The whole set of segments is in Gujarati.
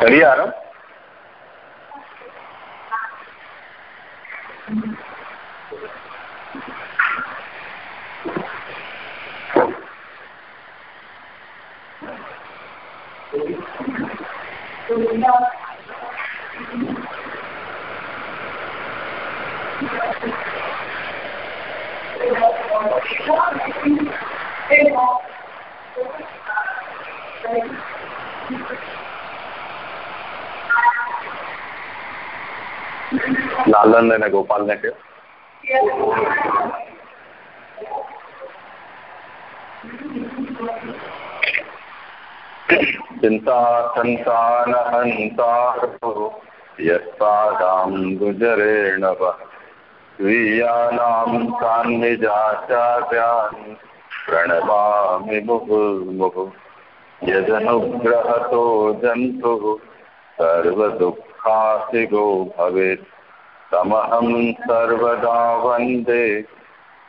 કરીએ નંદ અને ગોપાલને કહ્યું ચિંતા સંતાન હંતા યસ્તાદામ ગુજરેણવ સ્વીયાનામ સાન્નિજાચાર્યાન પ્રણવામિ મુહુર્મુહુ. યદનુગ્રહતો જંતુ. સર્વદુઃખાસિગો ભવેત. तमहं सर्वदा वन्दे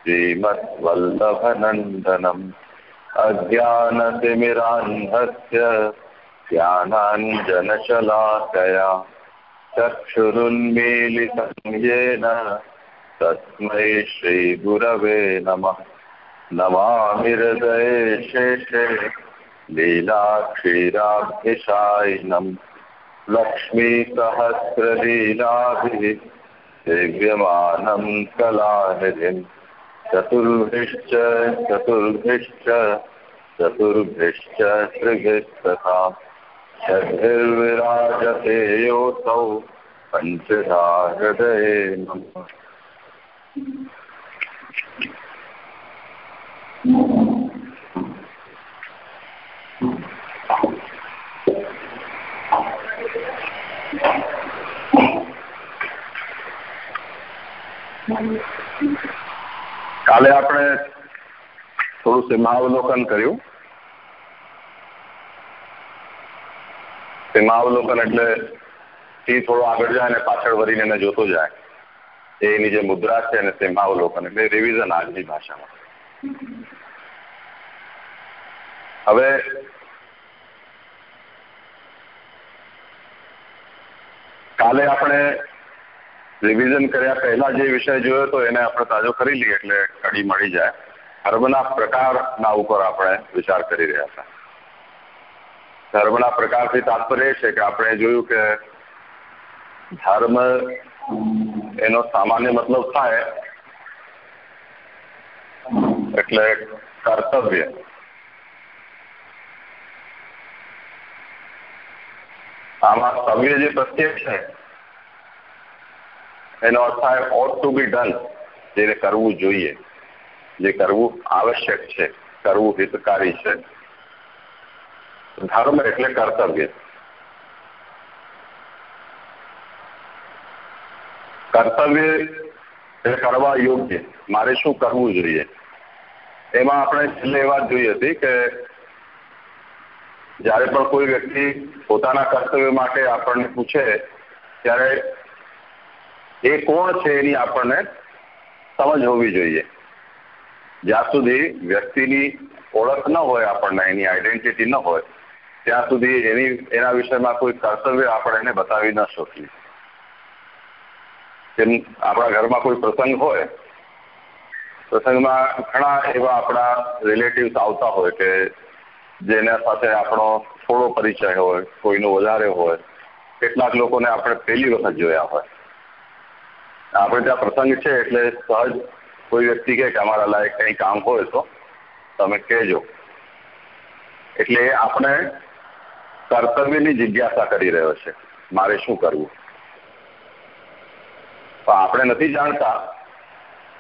श्रीमद्वल्लभनन्दनम् अज्ञानतिमिरान्धस्य ज्ञानाञ्जनशलाकया चक्षुरुन्मीलितं येन तस्मै श्रीगुरवे नमः नमामि हृदये शेषे लीलाक्षीराभ्यशायिनम् लक्ष्मीसहस्रलीलाभिः सेव्यमानं कलानिधिम् चतुर्भिश्च चतुर्भिश्च चतुर्भिश्च त्रिभिस्तथा षड्भिर्विराजते योऽसौ पञ्चधा हृदये नमः કાલે આપણે થોડું સીમાવલોકન કર્યું. સીમાવલોકન એટલે થી થોડો આગળ જાય અને પાછળ વળીને એને જોતો જાય. એની જે મુદ્રા છે એને સીમાવલોકન એટલે રિવિઝન આજની ભાષામાં. હવે કાલે આપણે રિવિઝન કર્યા પહેલા જે વિષય જોયો તો એને આપણે તાજો કરી લઈએ એટલે કડી મળી જાય. ધર્મના પ્રકારના ઉપર આપણે વિચાર કરી રહ્યા હતા. ધર્મના પ્રકારથી તાત્પર્ય છે કે આપણે જોયું કે ધર્મ એનો સામાન્ય મતલબ થાય એટલે કર્તવ્ય. આમાં સવ્ય જે પ્રત્યે છે એનો અર્થ થાય ઓટ ટુ બી ડન જેને કરવું જોઈએ, જે કરવું આવશ્યક છે, કરવું હિતકારી છે. ધર્મ એટલે કર્તવ્ય. કર્તવ્ય એ કરવા યોગ્ય. મારે શું કરવું જોઈએ? એમાં આપણે છેલ્લે એ વાત જોઈ હતી કે જ્યારે પણ કોઈ વ્યક્તિ પોતાના કર્તવ્ય માટે આપણને પૂછે, ત્યારે એ કોણ છે એની આપણને સમજ હોવી જોઈએ. જ્યાં સુધી વ્યક્તિની ઓળખ ન હોય આપણને, એની આઈડેન્ટિટી ન હોય, ત્યાં સુધી એની, એના વિષયમાં કોઈ કર્તવ્ય આપણે એને બતાવી ન શકીએ. જેમ આપણા ઘરમાં કોઈ પ્રસંગ હોય, પ્રસંગમાં ઘણા એવા આપણા રિલેટિવ્સ આવતા હોય કે જેના સાથે આપણો થોડો પરિચય હોય, કોઈનો વધારે હોય, કેટલાક લોકોને આપણે પહેલી વખત જોયા હોય. આપણે ત્યાં પ્રસંગ છે એટલે સહજ કોઈ વ્યક્તિ કહે કે અમારા લાયક કંઈ કામ હોય તો તમે કહેજો. એટલે આપણે કર્તવ્યની જિજ્ઞાસા કરી રહ્યો છે. મારે શું કરવું? પણ આપણે નથી જાણતા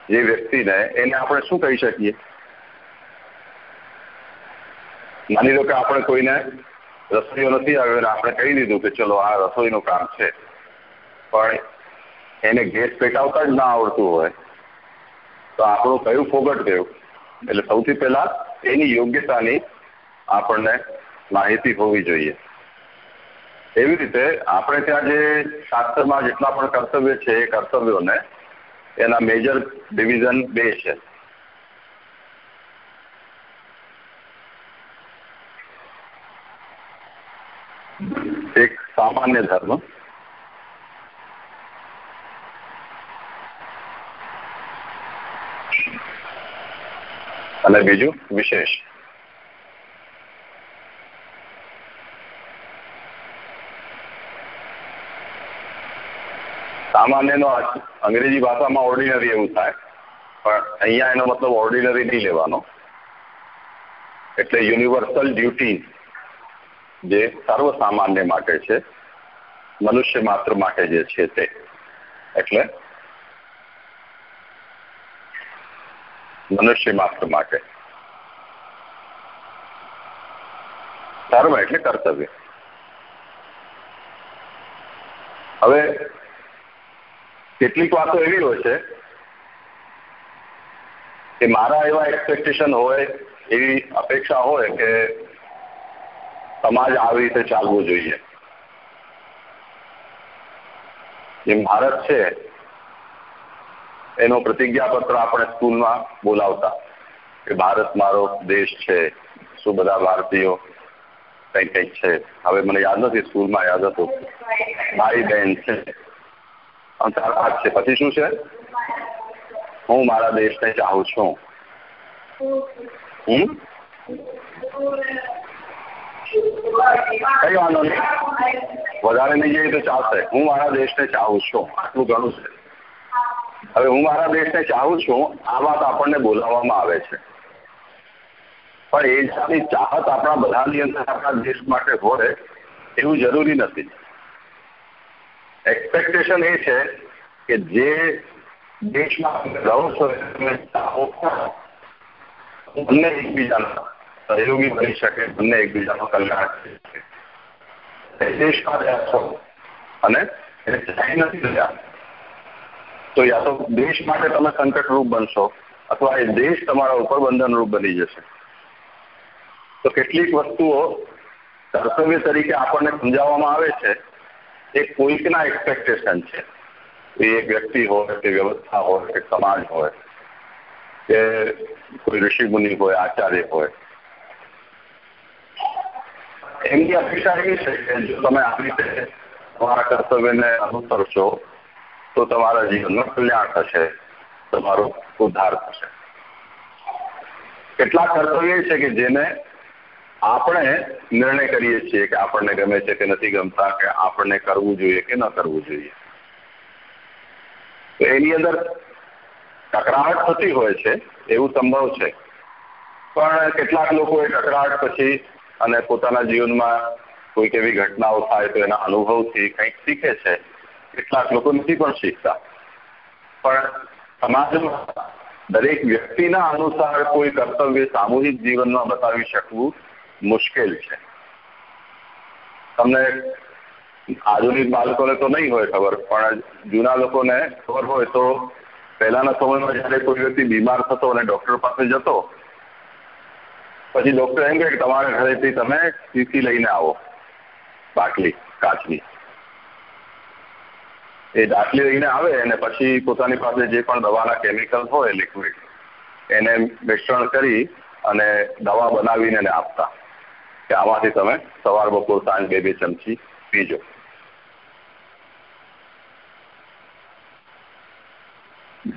જે વ્યક્તિને એને આપણે શું કહી શકીએ? માની લો કે આપણે કોઈને રસોઈઓ નથી આવ્યો અને આપણે કહી દીધું કે ચલો આ રસોઈનું કામ છે. પણ એને ગેસ પેટાવતા જ ના આવડતું હોય. તો આપણું કયું ફોગટ ગયું? એટલે સૌથી પહેલા એની યોગ્યતાની આપણને માહિતી હોવી જોઈએ. એવી રીતે આપણે ત્યાં જે શાસ્ત્રમાં જેટલા પણ કર્તવ્ય છે એ કર્તવ્યોને એના મેજર ડિવિઝન બે છે. એક સામાન્ય ધર્મ અને બીજું વિશેષ. સામાન્યનો અંગ્રેજી ભાષામાં ઓર્ડિનરી એવું થાય. પણ અહીંયા એનો મતલબ ઓર્ડિનરી નહીં લેવાનો. એટલે યુનિવર્સલ ડ્યુટી જે સર્વ સામાન્ય માટે છે, મનુષ્ય માત્ર માટે જે છે તે. એટલે મનુષ્ય માત્ર માટે. ધર્મ એટલે કર્તવ્ય. હવે કેટલીક વાતો એવી હોય છે કે મારા એવા એક્સપેક્ટેશન હોય, એવી અપેક્ષા હોય કે સમાજ આવી રીતે ચાલવું જોઈએ. જે ભારત છે એનો પ્રતિજ્ઞાપત્ર આપણે સ્કૂલમાં બોલાવતા કે ભારત મારો દેશ છે, શું બધા ભારતીયો કંઈક કંઈક છે. હવે મને યાદ નથી, સ્કૂલમાં યાદ હતું. ભાઈ બહેન છે. અંતર છે. પછી શું છે? હું મારા દેશને ચાહું છું. હમ? કઈ વાંધો નહીં. વધારે નહીં જઈએ તો ચાલશે. હું મારા દેશને ચાહું છું. આટલું ઘણું છે. હવે હું મારા દેશને ચાહું છું, આ વાત આપણને બોલાવવામાં આવે છે. પણ એ જાતની ચાહત આપણા બધાની અંદર આપણા દેશ માટે હોય, એવું જરૂરી નથી. એક્સપેક્ટેશન એ છે કે જે દેશમાં રહો છો, તમે ચાહો બંને એકબીજાના સહયોગી બની શકે બંને એકબીજાનો કલ્યાણ કરી શકે. દેશમાં રહ્યા છો અને એને ચાહી નથી રહ્યા. તો યા તો દેશ માટે તમે સંકટરૂપ બનશો અથવા એ દેશ તમારા ઉપર બંધનરૂપ બની જશે. તો કેટલીક વસ્તુઓ કર્તવ્ય તરીકે આપણને સમજાવવામાં આવે છે. એ કોઈકના એક્સપેક્ટેશન છે. એ એક વ્યક્તિ હોય, કે વ્યવસ્થા હોય, કે સમાજ હોય, કે કોઈ ઋષિ મુનિ હોય, આચાર્ય હોય. એમની અપેક્ષા એવી છે કે જો તમે આ રીતે તમારા કર્તવ્યને અનુસરશો તો તમારા જીવનમાં કલ્યાણ થશે, તમારો ઉદ્ધાર થશે. કેટલાક કર્તવ્ય છે કે જેને આપણે નિર્ણય કરીએ છીએ કે આપણને ગમે છે કે નથી ગમતા, કે આપણને કરવું જોઈએ કે ન કરવું જોઈએ. એની અંદર ટકરાહટ થતી હોય છે, એવું સંભવ છે. પણ કેટલાક લોકો એ ટકરાહટ પછી અને પોતાના જીવનમાં કોઈક એવી ઘટનાઓ થાય તો એના અનુભવથી કંઈક શીખે છે. કેટલાક લોકો નથી પણ શીખતા. પણ સમાજમાં દરેક વ્યક્તિના અનુસાર કોઈ કર્તવ્ય સામૂહિક જીવનમાં બતાવી શકવું મુશ્કેલ છે. તમને આધુનિક બાળકોને તો નહીં હોય ખબર, પણ જૂના લોકોને ખબર હોય તો પહેલાના સમયમાં જયારે કોઈ વ્યક્તિ બીમાર થતો અને ડોક્ટર પાસે જતો, પછી ડોક્ટર એમ કે તમારા ઘરેથી તમે સીસી લઈને આવો, બાટલી, કાચની. એ દાખલી લઈને આવે અને પછી પોતાની પાસે જે પણ દવાના કેમિકલ હોય લિક્વિડ એને મિશ્રણ કરી અને દવા બનાવીને આપતા. કે આમાંથી તમે સવાર બપોર સાંજ બે બે ચમચી પીજો.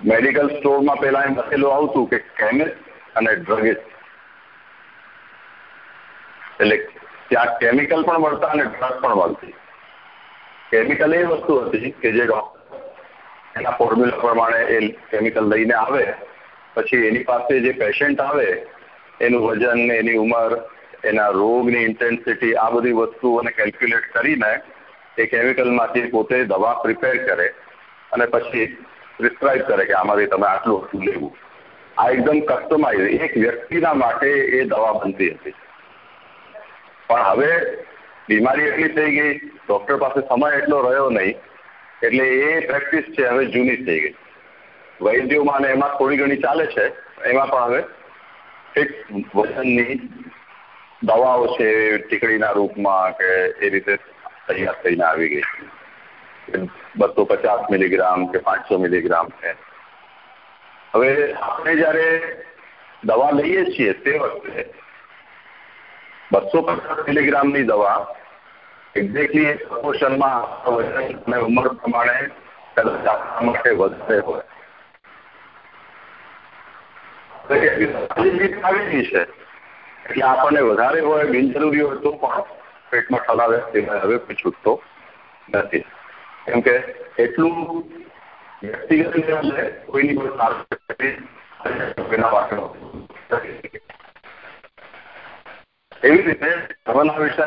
મેડિકલ સ્ટોરમાં પહેલા એમ લખેલું આવતું કે કેમિસ્ટ અને ડ્રગિસ્ટ એટલે ત્યાં કેમિકલ પણ મળતા અને ડ્રગ પણ મળતી. કેમિકલ એ વસ્તુ હતી કે જે એના ફોર્મ્યુલા પ્રમાણે એ કેમિકલ લઈને આવે, પછી એની પાસે જે પેશન્ટ આવે, એનું વજન એની ઉંમર, એના રોગની ઇન્ટેન્સિટી આ બધી વસ્તુઓને કેલ્ક્યુલેટ કરીને એ કેમિકલમાંથી પોતે દવા પ્રિપેર કરે અને પછી પ્રિસ્ક્રાઇબ કરે કે આમાંથી તમે આટલું આટલું લેવું. આ એકદમ કસ્ટમાઇઝ એક વ્યક્તિના માટે એ દવા બનતી હતી. પણ હવે બીમારી એટલી થઈ ગઈ ડૉક્ટર પાસે સમય એટલો રહ્યો નહીં, એટલે એ પ્રેક્ટિસ છે હવે જૂની થઈ ગઈ. વૈદ્યોમાં એમાં થોડી ઘણી ચાલે છે, એમાં પણ હવે ફિક્સ વજનની દવાઓ છે, ટીકડીના રૂપમાં કે એ રીતે તૈયાર થઈને આવી ગઈ બસો પચાસ મિલીગ્રામ કે પાંચસો મિલીગ્રામ છે. હવે આપણે જ્યારે દવા લઈએ છીએ તે વખતે બસો પચાસ મિલીગ્રામની દવા એક્ઝેક્ટલી પ્રપોર્શનમાં અને ઉંમર પ્રમાણે કદાચ માટે વધારે હોય. એટલે આપણને વધારે હોય, બિનજરૂરી હોય તો પણ પેટમાં ઠલાવે હવે કોઈ છૂટતો નથી. કેમ કે એટલું વ્યક્તિગત કોઈની કોઈ સારું એવી રીતે ધર્મના વિષય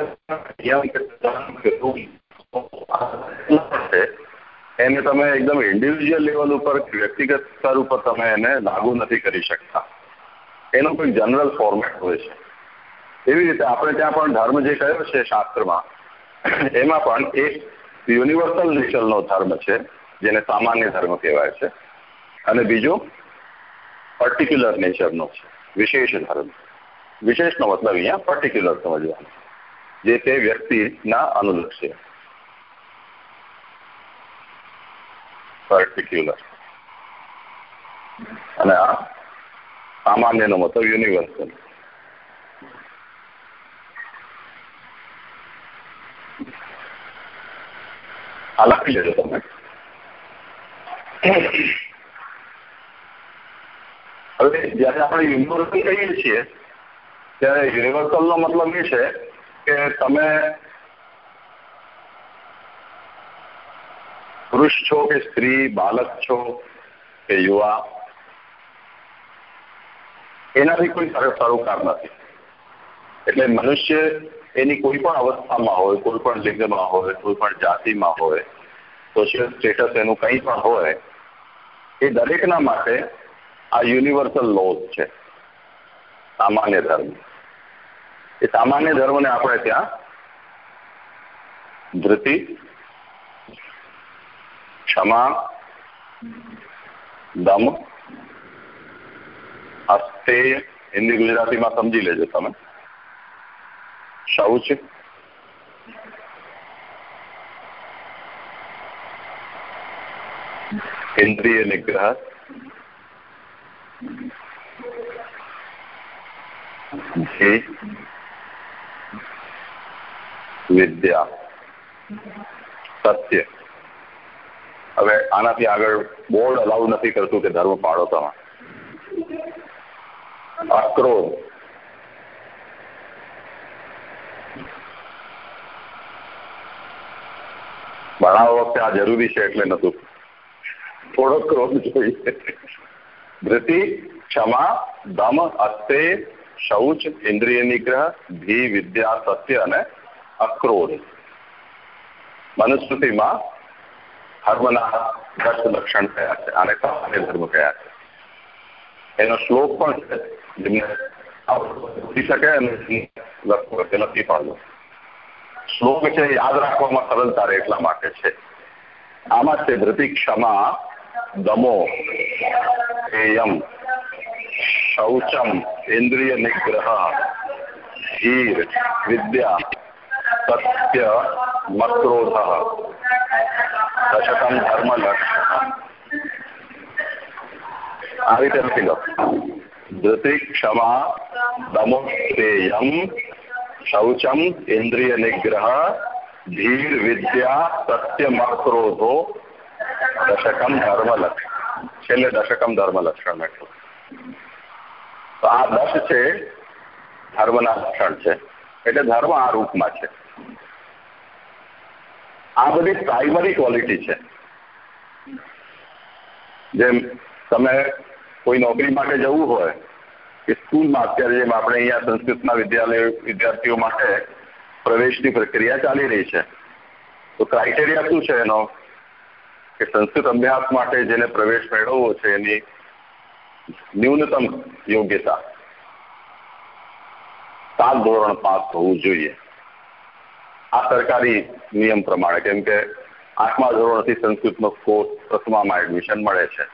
એને તમે એકદમ ઇન્ડિવિજ્યુઅલ લેવલ ઉપર વ્યક્તિગત સ્તર ઉપર તમે એને લાગુ નથી કરી શકતા. એનો કોઈ જનરલ ફોર્મેટ હોય છે. એવી રીતે આપણે ત્યાં પણ ધર્મ જે કયો છે શાસ્ત્રમાં, એમાં પણ એક યુનિવર્સલ નેચરનો ધર્મ છે, જેને સામાન્ય ધર્મ કહેવાય છે. અને બીજો પર્ટિક્યુલર નેચરનો છે, વિશેષ ધર્મ. વિશેષનો મતલબ અહીંયા પર્ટિક્યુલર સમજવાનો જે તે વ્યક્તિના અનુલક્ષે પર્ટિક્યુલર અને આ સામાન્યનો મતલબ યુનિવર્સલ આ લખી લેજો તમે. હવે જયારે આપણે યુનિવર્સલ કહીએ છીએ ત્યારે યુનિવર્સલ નો મતલબ એ છે કે તમે પુરુષ છો કે સ્ત્રી બાળક છો કે યુવા, એનાથી કોઈ સરોકાર નથી. એટલે મનુષ્ય એની કોઈ પણ અવસ્થામાં હોય, કોઈ પણ લિંગમાં હોય, કોઈ પણ જાતિમાં હોય સોશિયલ સ્ટેટસ એનું કંઈ પણ હોય, એ દરેકના માટે આ યુનિવર્સલ લોઝ છે. સામાન્ય ધર્મ. એ સામાન્ય ધર્મને આપણે ત્યાં ધૃતિ, ક્ષમા, દમ અસ્તેય હિન્દી ગુજરાતીમાં સમજી લેજો તમે. શૌચ, ઇન્દ્રિય નિગ્રહ વિદ્યા. સત્ય. હવે આનાથી આગળ બોર્ડ અલાઉ નથી કરતું કે ધર્મ પાડો તમે અક્રોધ ભણાવવા વખતે આ જરૂરી છે એટલે નતું થોડો ક્રોધ જોઈએ. ધૃતિ ક્ષમા દમ અસ્તે, શૌચ ઇન્દ્રિય નિગ્રહ ભી, વિદ્યા, સત્ય અને અક્રોધ મનુસ્મૃતિમાં ધર્મના દસ લક્ષણ કયા છે આને સામાન્ય ધર્મ કયા છે એનો શ્લોક પણ છે જેમને પૂછી શકે અને નથી પાડવું શ્લોક છે યાદ રાખવામાં સરળતા રહે એટલા માટે છે આમાં છે ધૃતિ ક્ષમા દમો એયમ શૌચમ ઇન્દ્રિય નિગ્રહ ધીર વિદ્યા સત્ય મક્રોધ દશકમ ધર્મ લક્ષણ આ રીતે લખી લો ધૃતિ ક્ષમા દમોત્તેયમ શૌચમ ઇન્દ્રિય નિગ્રહ ધીર વિદ્યા સત્ય મક્રોધો દશકમ ધર્મ લક્ષણ છેલ્લે દશકમ ધર્મલક્ષણ લક્ષણ લખ્યું તો આ દશ છે ધર્મના લક્ષણ છે એટલે ધર્મ આ રૂપમાં છે આ બધી પ્રાઇમરી ક્વોલિટી છે. જેમ તમે કોઈ નોકરી માટે જવું હોય કે સ્કૂલમાં અત્યારે જેમ આપણે અહીંયા સંસ્કૃતના વિદ્યાલય વિદ્યાર્થીઓ માટે પ્રવેશની પ્રક્રિયા ચાલી રહી છે, તો ક્રાઇટેરિયા શું છે એનો? કે સંસ્કૃત અભ્યાસ માટે જેને પ્રવેશ મેળવવો છે, એની ન્યૂનતમ યોગ્યતા સાત ધોરણ પાસ હોવું જોઈએ. આ સરકારી નિયમ પ્રમાણે, કેમ કે આઠમા ધોરણથી સંસ્કૃતનો કોર્સ પ્રથમામાં એડમિશન મળે છે.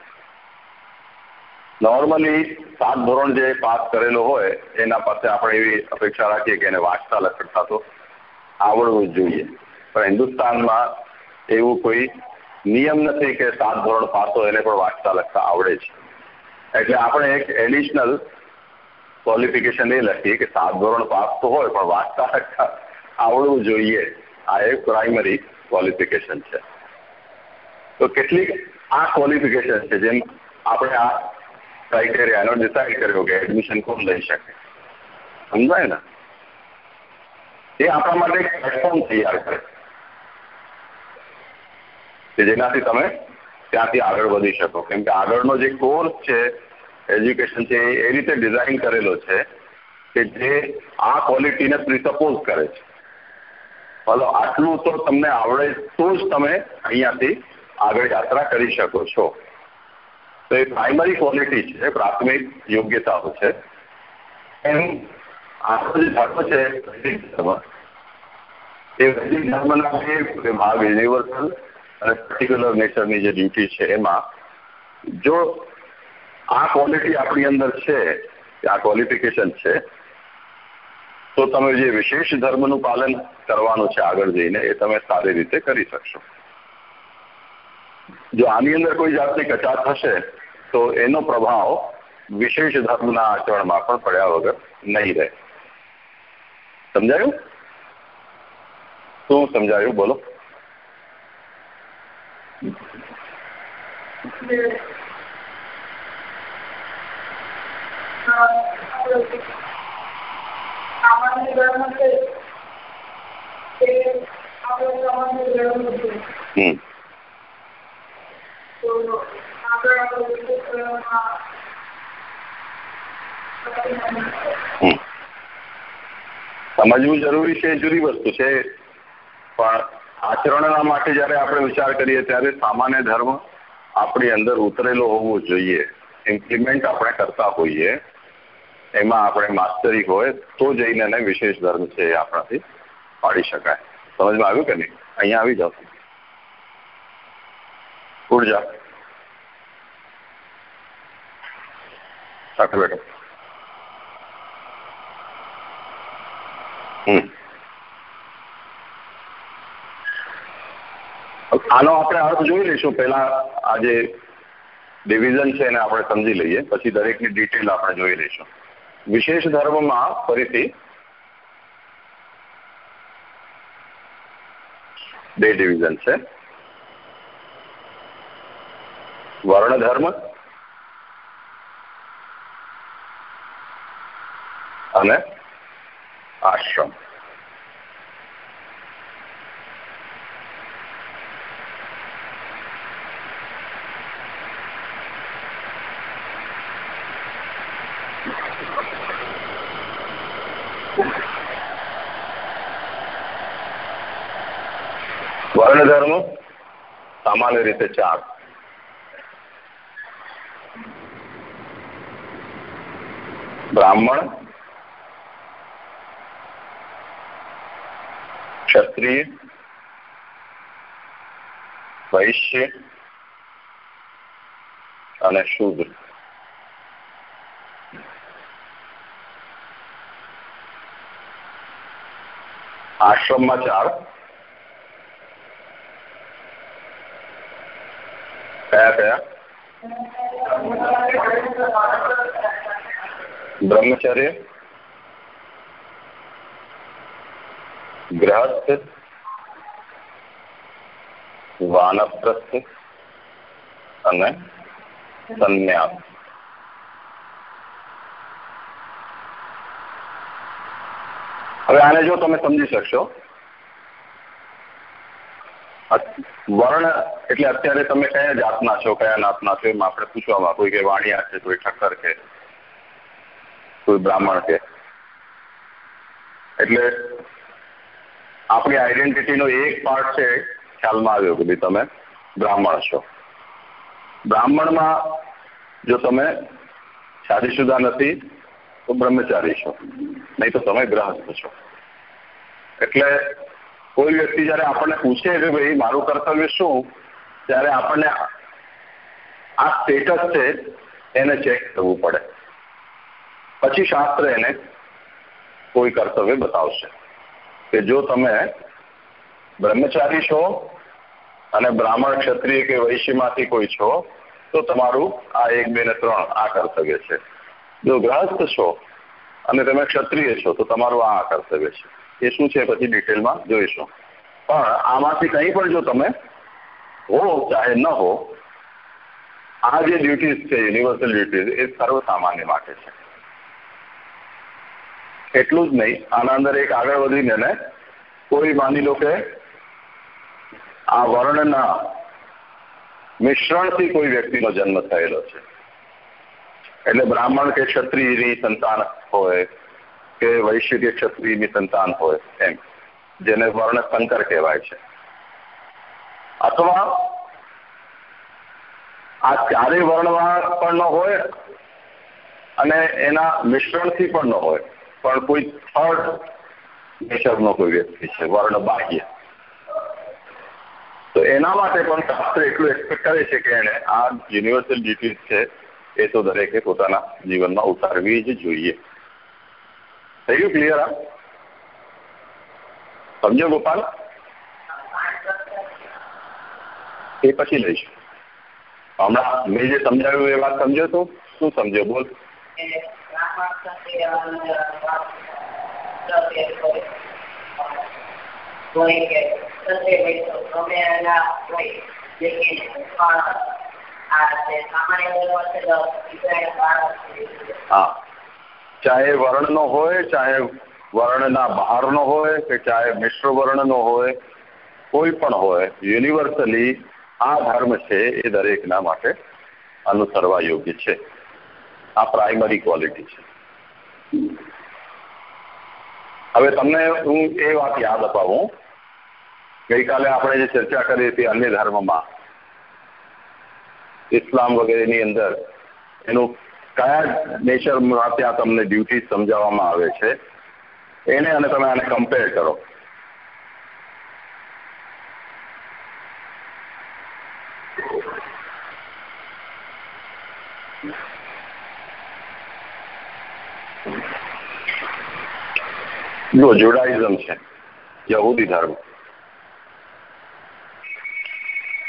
નોર્મલી સાત ધોરણ જે પાસ કરેલો હોય, એના પાસે આપણે એવી અપેક્ષા રાખીએ કે એને વાંચતા લખતા તો આવડવું જ જોઈએ. પણ હિન્દુસ્તાનમાં એવું કોઈ નિયમ નથી કે સાત ધોરણ પાસ હોય એને પણ વાંચતા લખતા આવડે છે. એટલે આપણે એક એડિશનલ ક્વોલિફિકેશન એ લખીએ કે સાત ધોરણ પાસ તો હોય, પણ વાંચતા લખતા આવડવું જોઈએ. આ એક પ્રાઇમરી ક્વોલિફિકેશન છે. તો કેટલીક આ ક્વોલિફિકેશન છે જેમ આપણે આ ક્રાઇટેરિયાનો ડિસાઇડ કર્યો કે એડમિશન કોણ લઈ શકે. સમજાય ને? એ આપણા માટે પ્લેટફોર્મ તૈયાર કરે. કે જેનાથી તમે ત્યાંથી આગળ વધી શકો. કેમ કે આગળનો જે કોર્સ છે એજ્યુકેશન છે, એ રીતે ડિઝાઇન કરેલો છે કે જે આ ક્વોલિટીને પ્રિસપોઝ કરે છે. હલો આટલું તો તમને આવડે તો જ તમે અહીંયાથી આગળ યાત્રા કરી શકો છો. તો એ પ્રાઇમરી ક્વોલિટી છે, પ્રાથમિક યોગ્યતાઓ છે. એમ આખો જે ધર્મ છે, વૈદિક ધર્મ, એ વૈદિક ધર્મના જે ભાગ યુનિવર્સલ અને પર્ટિક્યુલર નેચરની જે ડ્યુટી છે એમાં, જો આ ક્વોલિટી આપણી અંદર છે, આ ક્વોલિફિકેશન છે તો તમે જે વિશેષ ધર્મનું પાલન કરવાનું છે આગળ જઈને, એ તમે સારી રીતે કરી શકશો. જો આની અંદર કોઈ જાતની કચાશ થશે, તો એનો પ્રભાવ વિશેષ ધર્મના આચરણમાં પણ પડ્યા વગર નહીં રહે. સમજાયું? શું સમજાયું? બોલો. સામાન્ય ધર્મ છે. તે આપણો સામાન્ય ધર્મ છે. હમ. તો આગળ આપણે વિશ્વમાં હમ. સમજવું જરૂરી છે એ જુદી વસ્તુ છે. પણ આચરણના માટે જ્યારે આપણે વિચાર કરીએ ત્યારે સામાન્ય ધર્મ આપણી અંદર ઉતરેલો હોવો જોઈએ. ઇમ્પ્લિમેન્ટ આપણે કરતા હોઈએ. એમાં આપણે માસ્ટરી હોય તો જઈને એને વિશેષ ધર્મ છે એ આપણાથી પાડી શકાય. સમજમાં આવ્યું કે નહીં? અહીંયા આવી જાઓ. ઊર્જા સાથે બેઠો. આનો આપણે અર્થ જોઈ લઈશું. પહેલા આ જે ડિવિઝન છે એને આપણે સમજી લઈએ. પછી દરેકની ડિટેલ આપણે જોઈ લઈશું. વિશેષ ધર્મમાં ફરીથી બે ડિવિઝન છે વર્ણ ધર્મ અને આશ્રમ વર્ણ સામાન્ય રીતે ચાર. બ્રાહ્મણ ક્ષત્રિય વૈશ્ય અને શુદ્ર. આશ્રમમાં ચાર. કયા કયા બ્રહ્મચર્ય ગૃહસ્થ વાનપ્રસ્થ અને સંન્યાસ હવે આને જો તમે સમજી શકશો વર્ણ એટલે અત્યારે તમે કયા જાતના છો, કયા નાતના છો, એમ આપણે પૂછવામાં, કોઈ કે વાણિયા છે, કોઈ ઠક્કર કે, કોઈ બ્રાહ્મણ કે. એટલે આપણી આઈડેન્ટિટીનો એક પાર્ટ છે, ખ્યાલમાં આવ્યો કે ભાઈ તમે બ્રાહ્મણ છો. બ્રાહ્મણમાં જો તમે શાદીશુદા નથી, તો બ્રહ્મચારી છો. નહીં તો તમે ગ્રહસ્થ છો. એટલે કોઈ વ્યક્તિ જ્યારે આપણને પૂછે કે ભાઈ, મારું કર્તવ્ય શું? ત્યારે આપણને આ સ્ટેટસ છે, એને ચેક કરવું પડે. પછી શાસ્ત્ર એને કોઈ કર્તવ્ય બતાવશે. કે જો તમે બ્રહ્મચારી છો અને બ્રાહ્મણ ક્ષત્રિય કે વૈશ્યમાંથી કોઈ છો, તો તમારું આ એક, બે ને ત્રણ આ કર્તવ્ય છે. જો ગ્રહસ્થ છો અને તમે ક્ષત્રિય છો, તો તમારું આ કર્તવ્ય છે. એ શું છે પછી ડિટેલમાં જોઈશું. પણ આમાંથી કંઈ પણ જો તમે હો, ચાહે ન હો, આ જે ડ્યુટીઝ છે યુનિવર્સલ ડ્યુટીઝ એ સર્વસામાન્ય માટે છે. એટલું જ નહીં, આના અંદર એક આગળ વધીને કોઈ માની લો કે આ વર્ણના મિશ્રણથી કોઈ વ્યક્તિનો જન્મ થયેલો છે. એટલે બ્રાહ્મણ કે ક્ષત્રિયની સંતાન હોય કે વૈશ્ય ક્ષત્રિયની સંતાન હોય એમ, જેને વર્ણ શંકર કહેવાય છે. અથવા આ ચારે વર્ણમાં પણ ન હોય અને એના મિશ્રણથી પણ ન હોય, પણ કોઈ થર્ડ નેચરનો કોઈ વ્યક્તિ છે વર્ણ બાહ્ય તો એના માટે પણ શાસ્ત્ર એટલું એક્સપેક્ટ કરે છે કે એને આ યુનિવર્સલ ડ્યુટીઝ છે એ તો દરેકે પોતાના જીવનમાં ઉતારવી જ જોઈએ. થઈ ગયું ક્લિયર આ સમજો ગોપાલ એ પછી લઈશું. હમણાં મેં જે સમજાવ્યું એ વાત સમજો તું? શું સમજો? બોલ. કોઈ કે સત્ય હોય તો ગમે એના હોય લેકિન પણ આ જે સામાન્ય છે તો હા. ચાહે વર્ણનો હોય, ચાહે વર્ણના બહારનો હોય કે ચાહે મિશ્ર વર્ણનો હોય, કોઈ પણ હોય યુનિવર્સલી આ ધર્મ છે એ દરેકના માટે અનુસરવા યોગ્ય છે. આ પ્રાઇમરી ક્વોલિટી છે. હવે તમને હું એ વાત યાદ અપાવું. ગઈકાલે આપણે જે ચર્ચા કરી હતી અન્ય ધર્મમાં, ઇસ્લામ વગેરેની અંદર એનું કયા નેચરમાં ત્યાં તમને ડ્યુટી સમજાવવામાં આવે છે? એને અને તમે આને કમ્પેર કરો. જો જોડાઇઝમ છે, યહૂદી ધર્મ.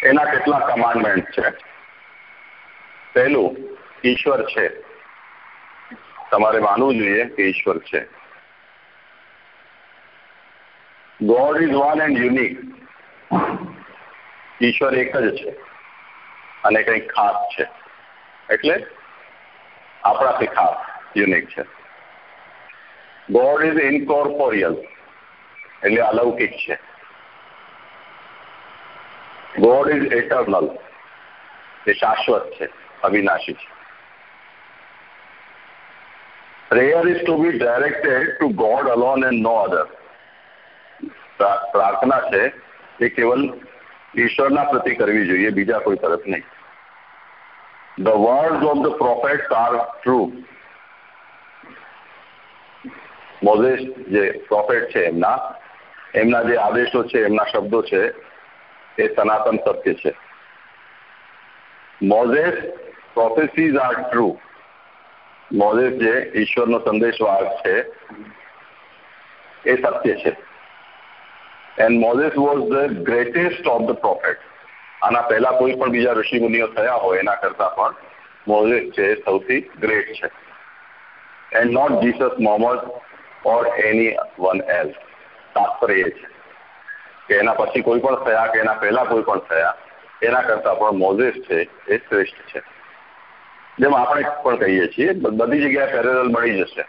એના કેટલા કમાન્ડમેન્ટ છે. પહેલું ઈશ્વર છે. તમારે માનવું જોઈએ કે ઈશ્વર છે. God is one and unique ઈશ્વર એક જ છે અને કંઈક ખાસ છે. એટલે આપણાથી ખાસ યુનિક છે. ગોડ ઇઝ ઇન્કોર્પોરિયલ એટલે અલૌકિક છે. ગોડ ઇઝ એટર્નલ એ શાશ્વત છે, અવિનાશી છે. Prayer is to be directed to God alone and no other પ્રાર્થના છે એ કેવલ ઈશ્વરના પ્રતિ કરવી જોઈએ, બીજા કોઈ તરફ નહીં. The word of the prophet are true Moses જે પ્રોફેટ છે એમના એમના જે આદેશો છે, એમના શબ્દો છે, એ સનાતન સત્ય છે. મોઝેસ પ્રોફેસીઝ આર ટ્રુ મોઝેસ જે ઈશ્વરનો સંદેશવાહક છે, એ સત્ય છે. And Moses was the greatest of the prophet આના પહેલા કોઈ પણ બીજા ઋષિ મુનિઓ થયા હોય એના કરતા પણ મોઝેસ છે સૌથી ગ્રેટ છે. And not Jesus Muhammad or anyone else તાત્પર્ય છે. કે એના પછી કોઈ પણ થયા કે એના પહેલા કોઈ પણ થયા, એના કરતા પણ મોઝેસ છે એ શ્રેષ્ઠ છે. જેમ આપણે પણ કહીએ છીએ બધી જગ્યાએ પેરેલ મળી જશે.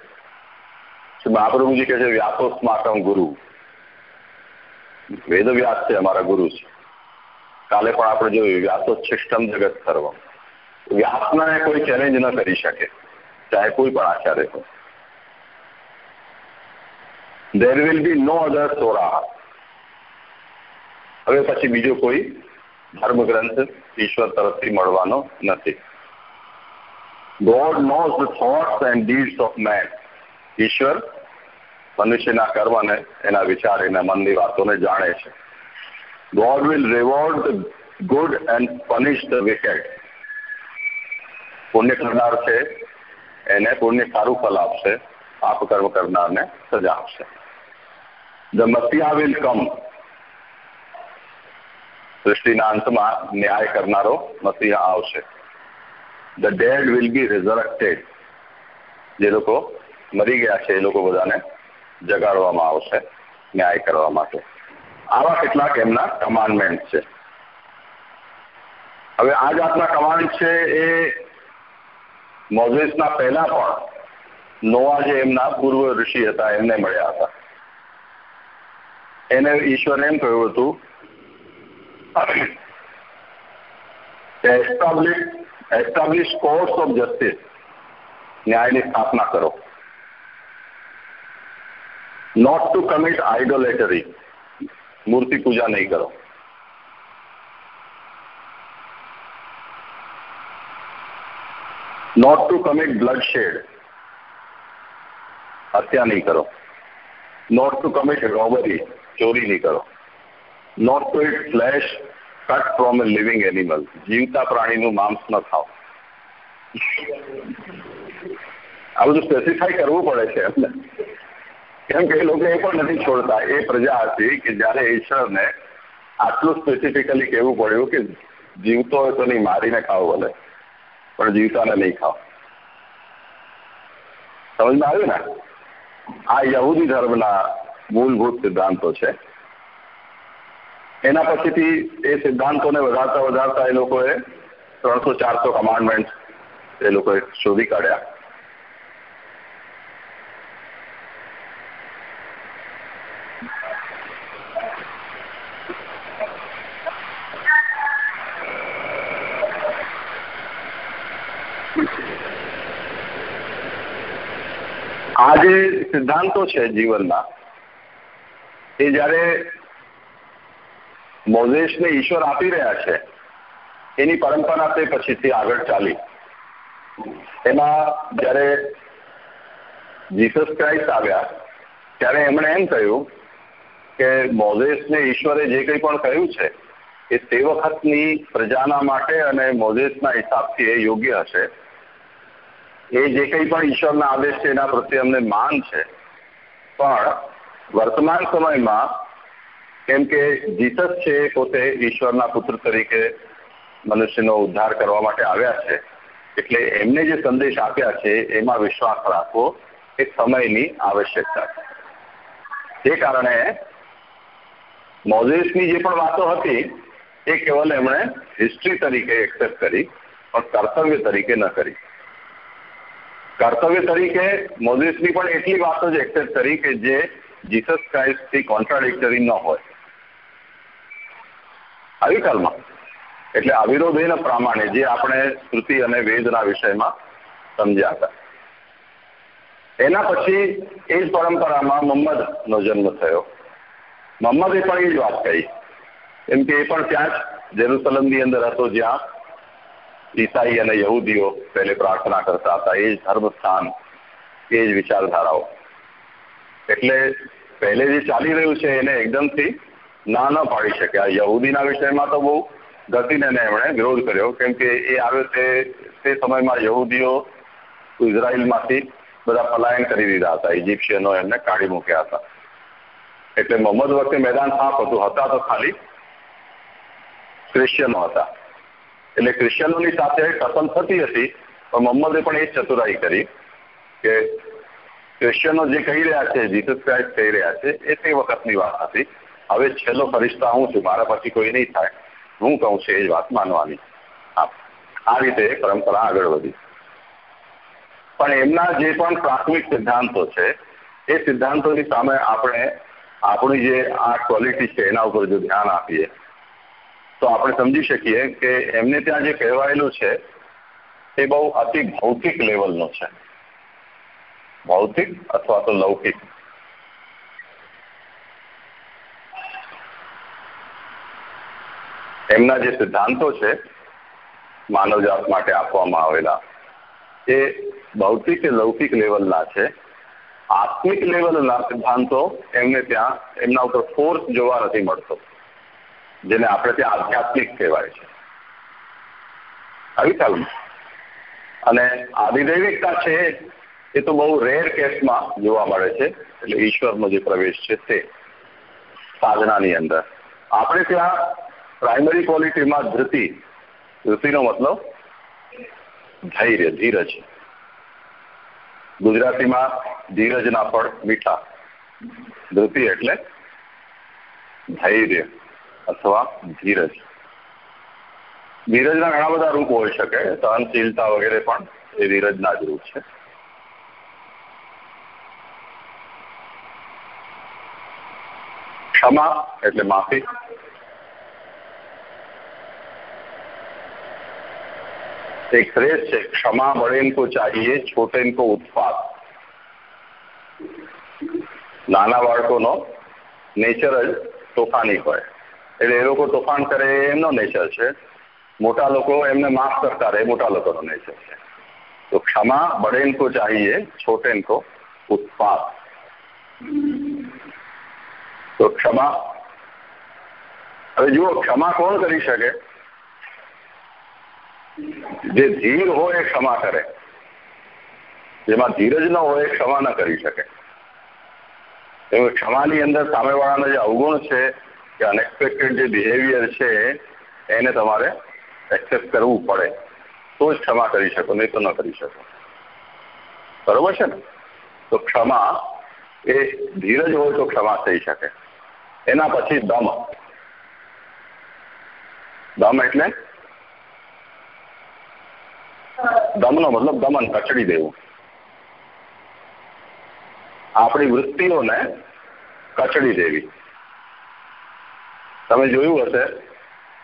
મહાપ્રભુજી કહે છે વ્યાસોસ્માકમ ગુરુ. વેદ વ્યાસ છે અમારા ગુરુ છે. કાલે પણ આપણે જોયું, વ્યાસોચ્છિષ્ટમ જગત સર્વમ. વ્યાસના કોઈ ચેલેન્જ ન કરી શકે, ચાહે કોઈ પણ આચાર્ય હોય. દેર વિલ બી નો અધર સોરા હવે પછી બીજો કોઈ ધર્મગ્રંથ ઈશ્વર તરફથી મળવાનો નથી. God knows thoughts and deeds of man ઈશ્વર મનુષ્યના કર્મ એના વિચાર, એના મનની વાતોને જાણે છે. God will reward the good and punish the wicked પુણ્ય કરનાર છે, એને પુણ્ય સારું ફલ આપશે, પાપ કર્મ કરનારને સજા આપશે. ધ મસિયા વિલ કમ સૃષ્ટિના અંતમાં ન્યાય કરનારો મસીહા આવશે. The dead will be resurrected જે લોકો મરી ગયા છે, એ લોકો બધાને જગાડવામાં આવશે, ન્યાય કરવા માટે. આવા કેટલાક એમના કમાન્ડમેન્ટ છે. હવે આ જાતના કમાન્ડ છે એ મોઝિસના પહેલા પણ નોવા જે એમના પૂર્વ ઋષિ હતા, એમને મળ્યા હતા. એને ઈશ્વરે એમ કહ્યું હતું establish establish courts of justice ન્યાયની સ્થાપના કરો નોટ ટુ કમિટ આઇડોલેટરી મૂર્તિ પૂજા નહીં કરો not to commit bloodshed હત્યા નહીં કરો નોટ ટુ કમિટ રોબરી ચોરી નહીં કરો not to eat flesh cut from a living animal જીવતા પ્રાણીનું માંસ ન ખાઓ આ બધું સ્પેસિફાઈ કરવું પડે છે એમને કેમ કે એ લોકો એ પણ નથી છોડતા એ પ્રજા હતી કે જયારે ઈશ્વરને આટલું સ્પેસિફિકલી કહેવું પડ્યું કે જીવતો હોય તો નહીં મારીને ખાવ ભલે પણ જીવતાને નહીં ખાવ સમજમાં આવ્યું ને આ યહૂદી ધર્મના મૂળભૂત સિદ્ધાંતો છે એના પછીથી એ સિદ્ધાંતોને વધારતા વધારતા એ લોકોએ ત્રણસો ચારસો કમાન્ડમેન્ટ એ લોકોએ શોધી કાઢ્યા. આ જે સિદ્ધાંતો છે જીવનના, એ જ્યારે મોઝેશને ઈશ્વર આપી રહ્યા છે. એની પરંપરા તે પછીથી આગળ ચાલી. એમાં જ્યારે જીસસ ક્રાઇસ્ટ આવ્યા, ત્યારે એમણે એમ કહ્યું કે મોઝેસને ઈશ્વરે જે કંઈ પણ કહ્યું છે, એ તે વખતની પ્રજાના માટે અને મોઝેસના હિસાબથી એ યોગ્ય હશે. એ જે કંઈ પણ ઈશ્વરના આદેશ છે એના પ્રત્યે અમને માન છે. પણ વર્તમાન સમયમાં કેમ કે જીસસ છે પોતે ઈશ્વરના પુત્ર તરીકે મનુષ્યનો ઉદ્ધાર કરવા માટે આવ્યા છે. એટલે એમને જે સંદેશ આપ્યા છે, એમાં વિશ્વાસ રાખવો એ સમયની આવશ્યકતા છે. એ કારણે મોઝેસની જે પણ વાતો હતી, એ કેવલ એમણે હિસ્ટ્રી તરીકે એક્સેપ્ટ કરી, પણ કર્તવ્ય તરીકે ન કરી. કર્તવ્ય તરીકે મોઝેસની પણ એટલી વાતો જ એક્સેપ્ટ કરી કે જે જીસસ ક્રાઇસ્ટથી કોન્ટ્રાડિક્ટરી ન હોય. આવી કાલમાં એટલે અવિરોધ એના પ્રમાણે જે આપણે શ્રુતિ અને વેદના વિષયમાં સમજ્યા હતા. એના પછી એ જ પરંપરામાં મોહમ્મદનો જન્મ થયો. મોહમ્મદે પણ એ જ વાત કહી. એમ કે એ પણ ત્યાં જ જેરુસલમની અંદર હતો જ્યાં ઈસાઈ અને યહૂદીઓ પહેલે પ્રાર્થના કરતા હતા. એ જ ધર્મ સ્થાન એ જ વિચારધારાઓ. એટલે પહેલે જે ચાલી રહ્યું છે એને એકદમથી ના, ન પાડી શકે. આ યહૂદીના વિષયમાં તો બહુ ગતિને એમણે વિરોધ કર્યો. કેમ કે એ આવે તે સમયમાં યહૂદીઓ ઇઝરાયલમાંથી બધા પલાયન કરી દીધા હતા. ઇજિપ્શિયનો એમને કાઢી મૂક્યા હતા. એટલે મોહમ્મદ વખતે મેદાન સાફ હતું. હતા તો ખાલી ક્રિશ્ચિયનો હતા. એટલે ક્રિશ્ચિયનોની સાથે કસમ થતી હતી, પણ મોહમ્મદે પણ એ ચતુરાઈ કરી કે ક્રિશ્ચિયનો જે કહી રહ્યા છે, જીસસ ક્રાઇસ્ટ કહી રહ્યા છે, એ તે વખતની વાત હતી. હવે છેલ્લો ફરિશ્તા હું છું, મારા પછી કોઈ નહીં થાય. હું કહું છું, એ વાત માનવાની. આ રીતે પરંપરા આગળ વધી. પણ એમના જે પણ પ્રાથમિક સિદ્ધાંતો છે, એ સિદ્ધાંતોની સામે આપણે આપણી જે આ ક્વોલિટી છે, એના ઉપર જો ધ્યાન આપીએ, તો આપણે સમજી શકીએ કે એમને ત્યાં જે કહેવાયેલું છે, એ બહુ અતિ ભૌતિક લેવલનો છે. ભૌતિક અથવા તો લૌકિક. એમના જે સિદ્ધાંતો છે માનવજાત માટે આપવામાં આવેલા, એ ભૌતિક લૌકિક લેવલના છે. આત્મિક લેવલના સિદ્ધાંતો એમને ત્યાં, એમના ઉપર ફોર્સ જોવા નથી મળતો, જેને આપણે ત્યાં આધ્યાત્મિક કહેવાય છે. આવી ખ્યાલ? અને આદિદૈવિકતા છે, એ તો બહુ રેર કેસમાં જોવા મળે છે, એટલે ઈશ્વરનો જે પ્રવેશ છે તે સાધનાની અંદર. આપણે ત્યાં પ્રાઇમરી ક્વોલિટીમાં ધૃતિ ધૃતિનો મતલબ ધૈર્ય, ધીરજ. ગુજરાતીમાં ધીરજના ફળ મીઠા. ધૃતિ એટલે ધૈર્ય અથવા ધીરજ. ધીરજના ઘણા બધા રૂપ હોઈ શકે, સહનશીલતા વગેરે પણ એ ધીરજના જ રૂપ છે. ક્ષમા એટલે માફી. से श्रेष्ठ है क्षमा बड़े इनको चाहिए, छोटे इनको उत्पाદ નાના બાળકોનો નેચર જ તોફાની હોય એટલે એ લોકો તોફાન કરે, એમનો નેચર છે. મોટા લોકો એમને માફ કરતા રહે, મોટા લોકોનો નેચર છે. તો ક્ષમા બડે ઇनको चाहिए छोटे इनको उत्पाद તો ક્ષમા, હવે જુઓ, ક્ષમા કોણ કરી શકે? જે ધીર હોય એ ક્ષમા કરે. જેમાં ધીરજ ન હોય એ ક્ષમા ન કરી શકે. એવું ક્ષમાની અંદર સામેવાળાના જે અવગુણ છે કે અનએક્સપેક્ટેડ જે બિહેવિયર છે, એને તમારે એક્સેપ્ટ કરવું પડે. તો જ ક્ષમા કરી શકો, નહીં તો ન કરી શકો. બરોબર છે ને? તો ક્ષમા એ ધીરજ હોય તો ક્ષમા થઈ શકે. એના પછી દમ. દમ એટલે દમનો મતલબ દમન, કચડી દેવું. આપણી વૃત્તિઓને કચડી દેવી. તમે જોયું હશે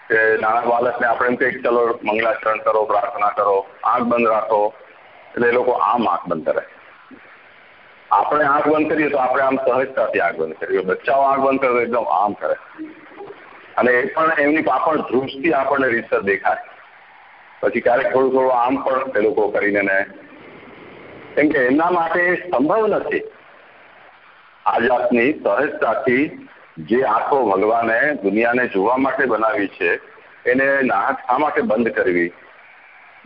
કે નાના બાળકને આપણે એમ કહીએ ચલો મંગલાચરણ કરો, પ્રાર્થના કરો, આંખ બંધ રાખો, એટલે એ લોકો આમ આંખ બંધ કરે. આપણે આંખ બંધ કરીએ તો આપણે આમ સહજતાથી આંખ બંધ કરીએ. બચ્ચાઓ આંખ બંધ કરે તો એકદમ આમ કરે. અને એ પણ એમની પાપણ ધ્રુજથી આપણને રીતસર દેખાય. પછી ક્યારેક થોડું થોડું આમ પણ એ લોકો કરીને ને કેમ કે એમના માટે સંભવ નથી. આ જાતની સહજતાથી જે આંખો ભગવાને દુનિયાને જોવા માટે બનાવી છે, એને નાહક શા માટે બંધ કરવી?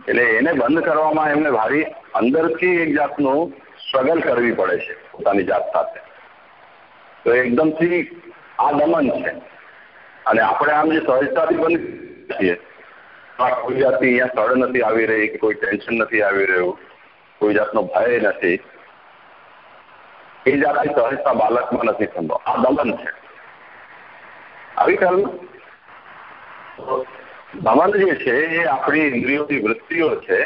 એટલે એને બંધ કરવામાં એમને ભારી અંદરથી એક જાતનું સ્ટ્રગલ કરવી પડે છે પોતાની જાત સાથે. તો એકદમથી આ દમન છે. અને આપણે આમ જે સહજતાથી બંધ છીએ કોઈ જાતની અહીંયા સળ નથી આવી રહી કે કોઈ ટેન્શન નથી આવી રહ્યું. કોઈ જાતનો ભય નથી. એ જાતની સહજતા બાળકમાં નથી સંભવ આ દમન છે. આવી ખ્યાલ દમન જે છે એ આપણી ઇન્દ્રિયોની વૃત્તિઓ છે.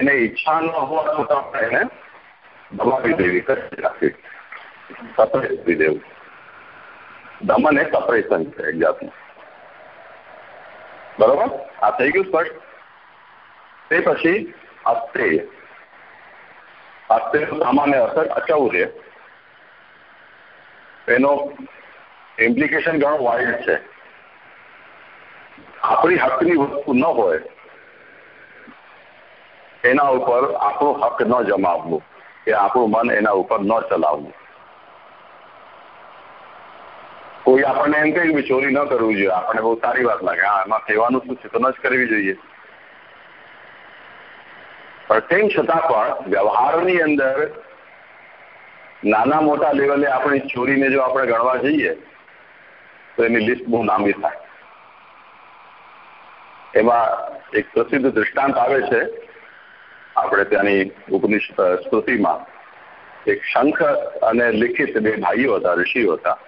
એને ઈચ્છા ન હોવા છતાં એને દબાવી દેવી કરી રાખવી. સપ્રેસ કરી દેવું. દમન એ સપરેશન છે એક જાતનું. બરોબર? આ થઈ ગયું સ્પષ્ટ. તે પછી અસ્તેય અસ્તેયનું સામાન્ય અસર અચૌર્ય એનો ઇમ્પ્લિકેશન ઘણો વાઇડ છે. આપણી હકની વસ્તુ ન હોય, એના ઉપર આપણો હક ન જમાવવું કે આપણું મન એના ઉપર ન ચલાવવું. કોઈ આપણને એમ કહે કે ચોરી ન કરવું જોઈએ. આપણને બહુ સારી વાત લાગે. હા, એમાં કહેવાનું શું છે? તો ન જ કરવી જોઈએ. પણ તેમ છતાં પણ વ્યવહારની અંદર નાના મોટા લેવલે આપણી ચોરીને જો આપણે ગણવા જઈએ, તો એની લિસ્ટ બહુ લાંબી થાય. એમાં એક પ્રસિદ્ધ દૃષ્ટાંત આવે છે. આપણે ત્યાંની ઉપનિષદ સ્મૃતિમાં એક શંખ અને લિખિત બે ભાઈઓ હતા, ઋષિઓ હતા.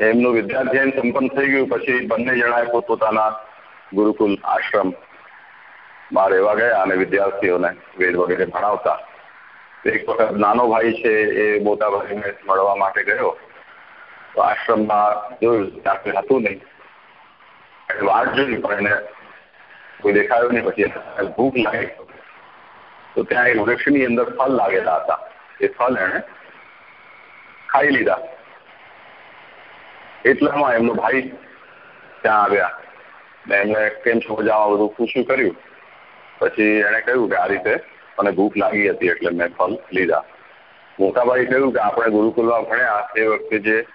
એમનું વિદ્યાધ્યયન સંપન્ન થઈ ગયું, પછી બંને જણાએ પોતપોતાના ગુરુકુલ આશ્રમમાં રહેવા ગયા અને વિદ્યાર્થીઓને વેદ વગેરે ભણાવતા. એક વખત નાનો ભાઈ છે એ મોટા ભાઈને મળવા માટે ગયો. તો આશ્રમમાં જોયું, ત્યાં હતું નહીં. એટલે વાત જોઈ, પણ એને કોઈ દેખાયો નહીં. પછી ભૂખ લાગી. તો ત્યાં એક વૃક્ષની અંદર ફળ લાગેલા હતા. એ ફળ એણે ખાઈ લીધા. એટલામાં એમનો ભાઈ ત્યાં આવ્યા. ને એમને કેમ છો મજામાં? બધું પૂછ્યું કર્યું? પછી એણે કહ્યું કે આ રીતે મને ભૂખ લાગી હતી એટલે મેં ફલ લીધા. મોટાભાઈ કહ્યું કે આપણે ગુરુકુલમાં ભણ્યા એ વખતે જે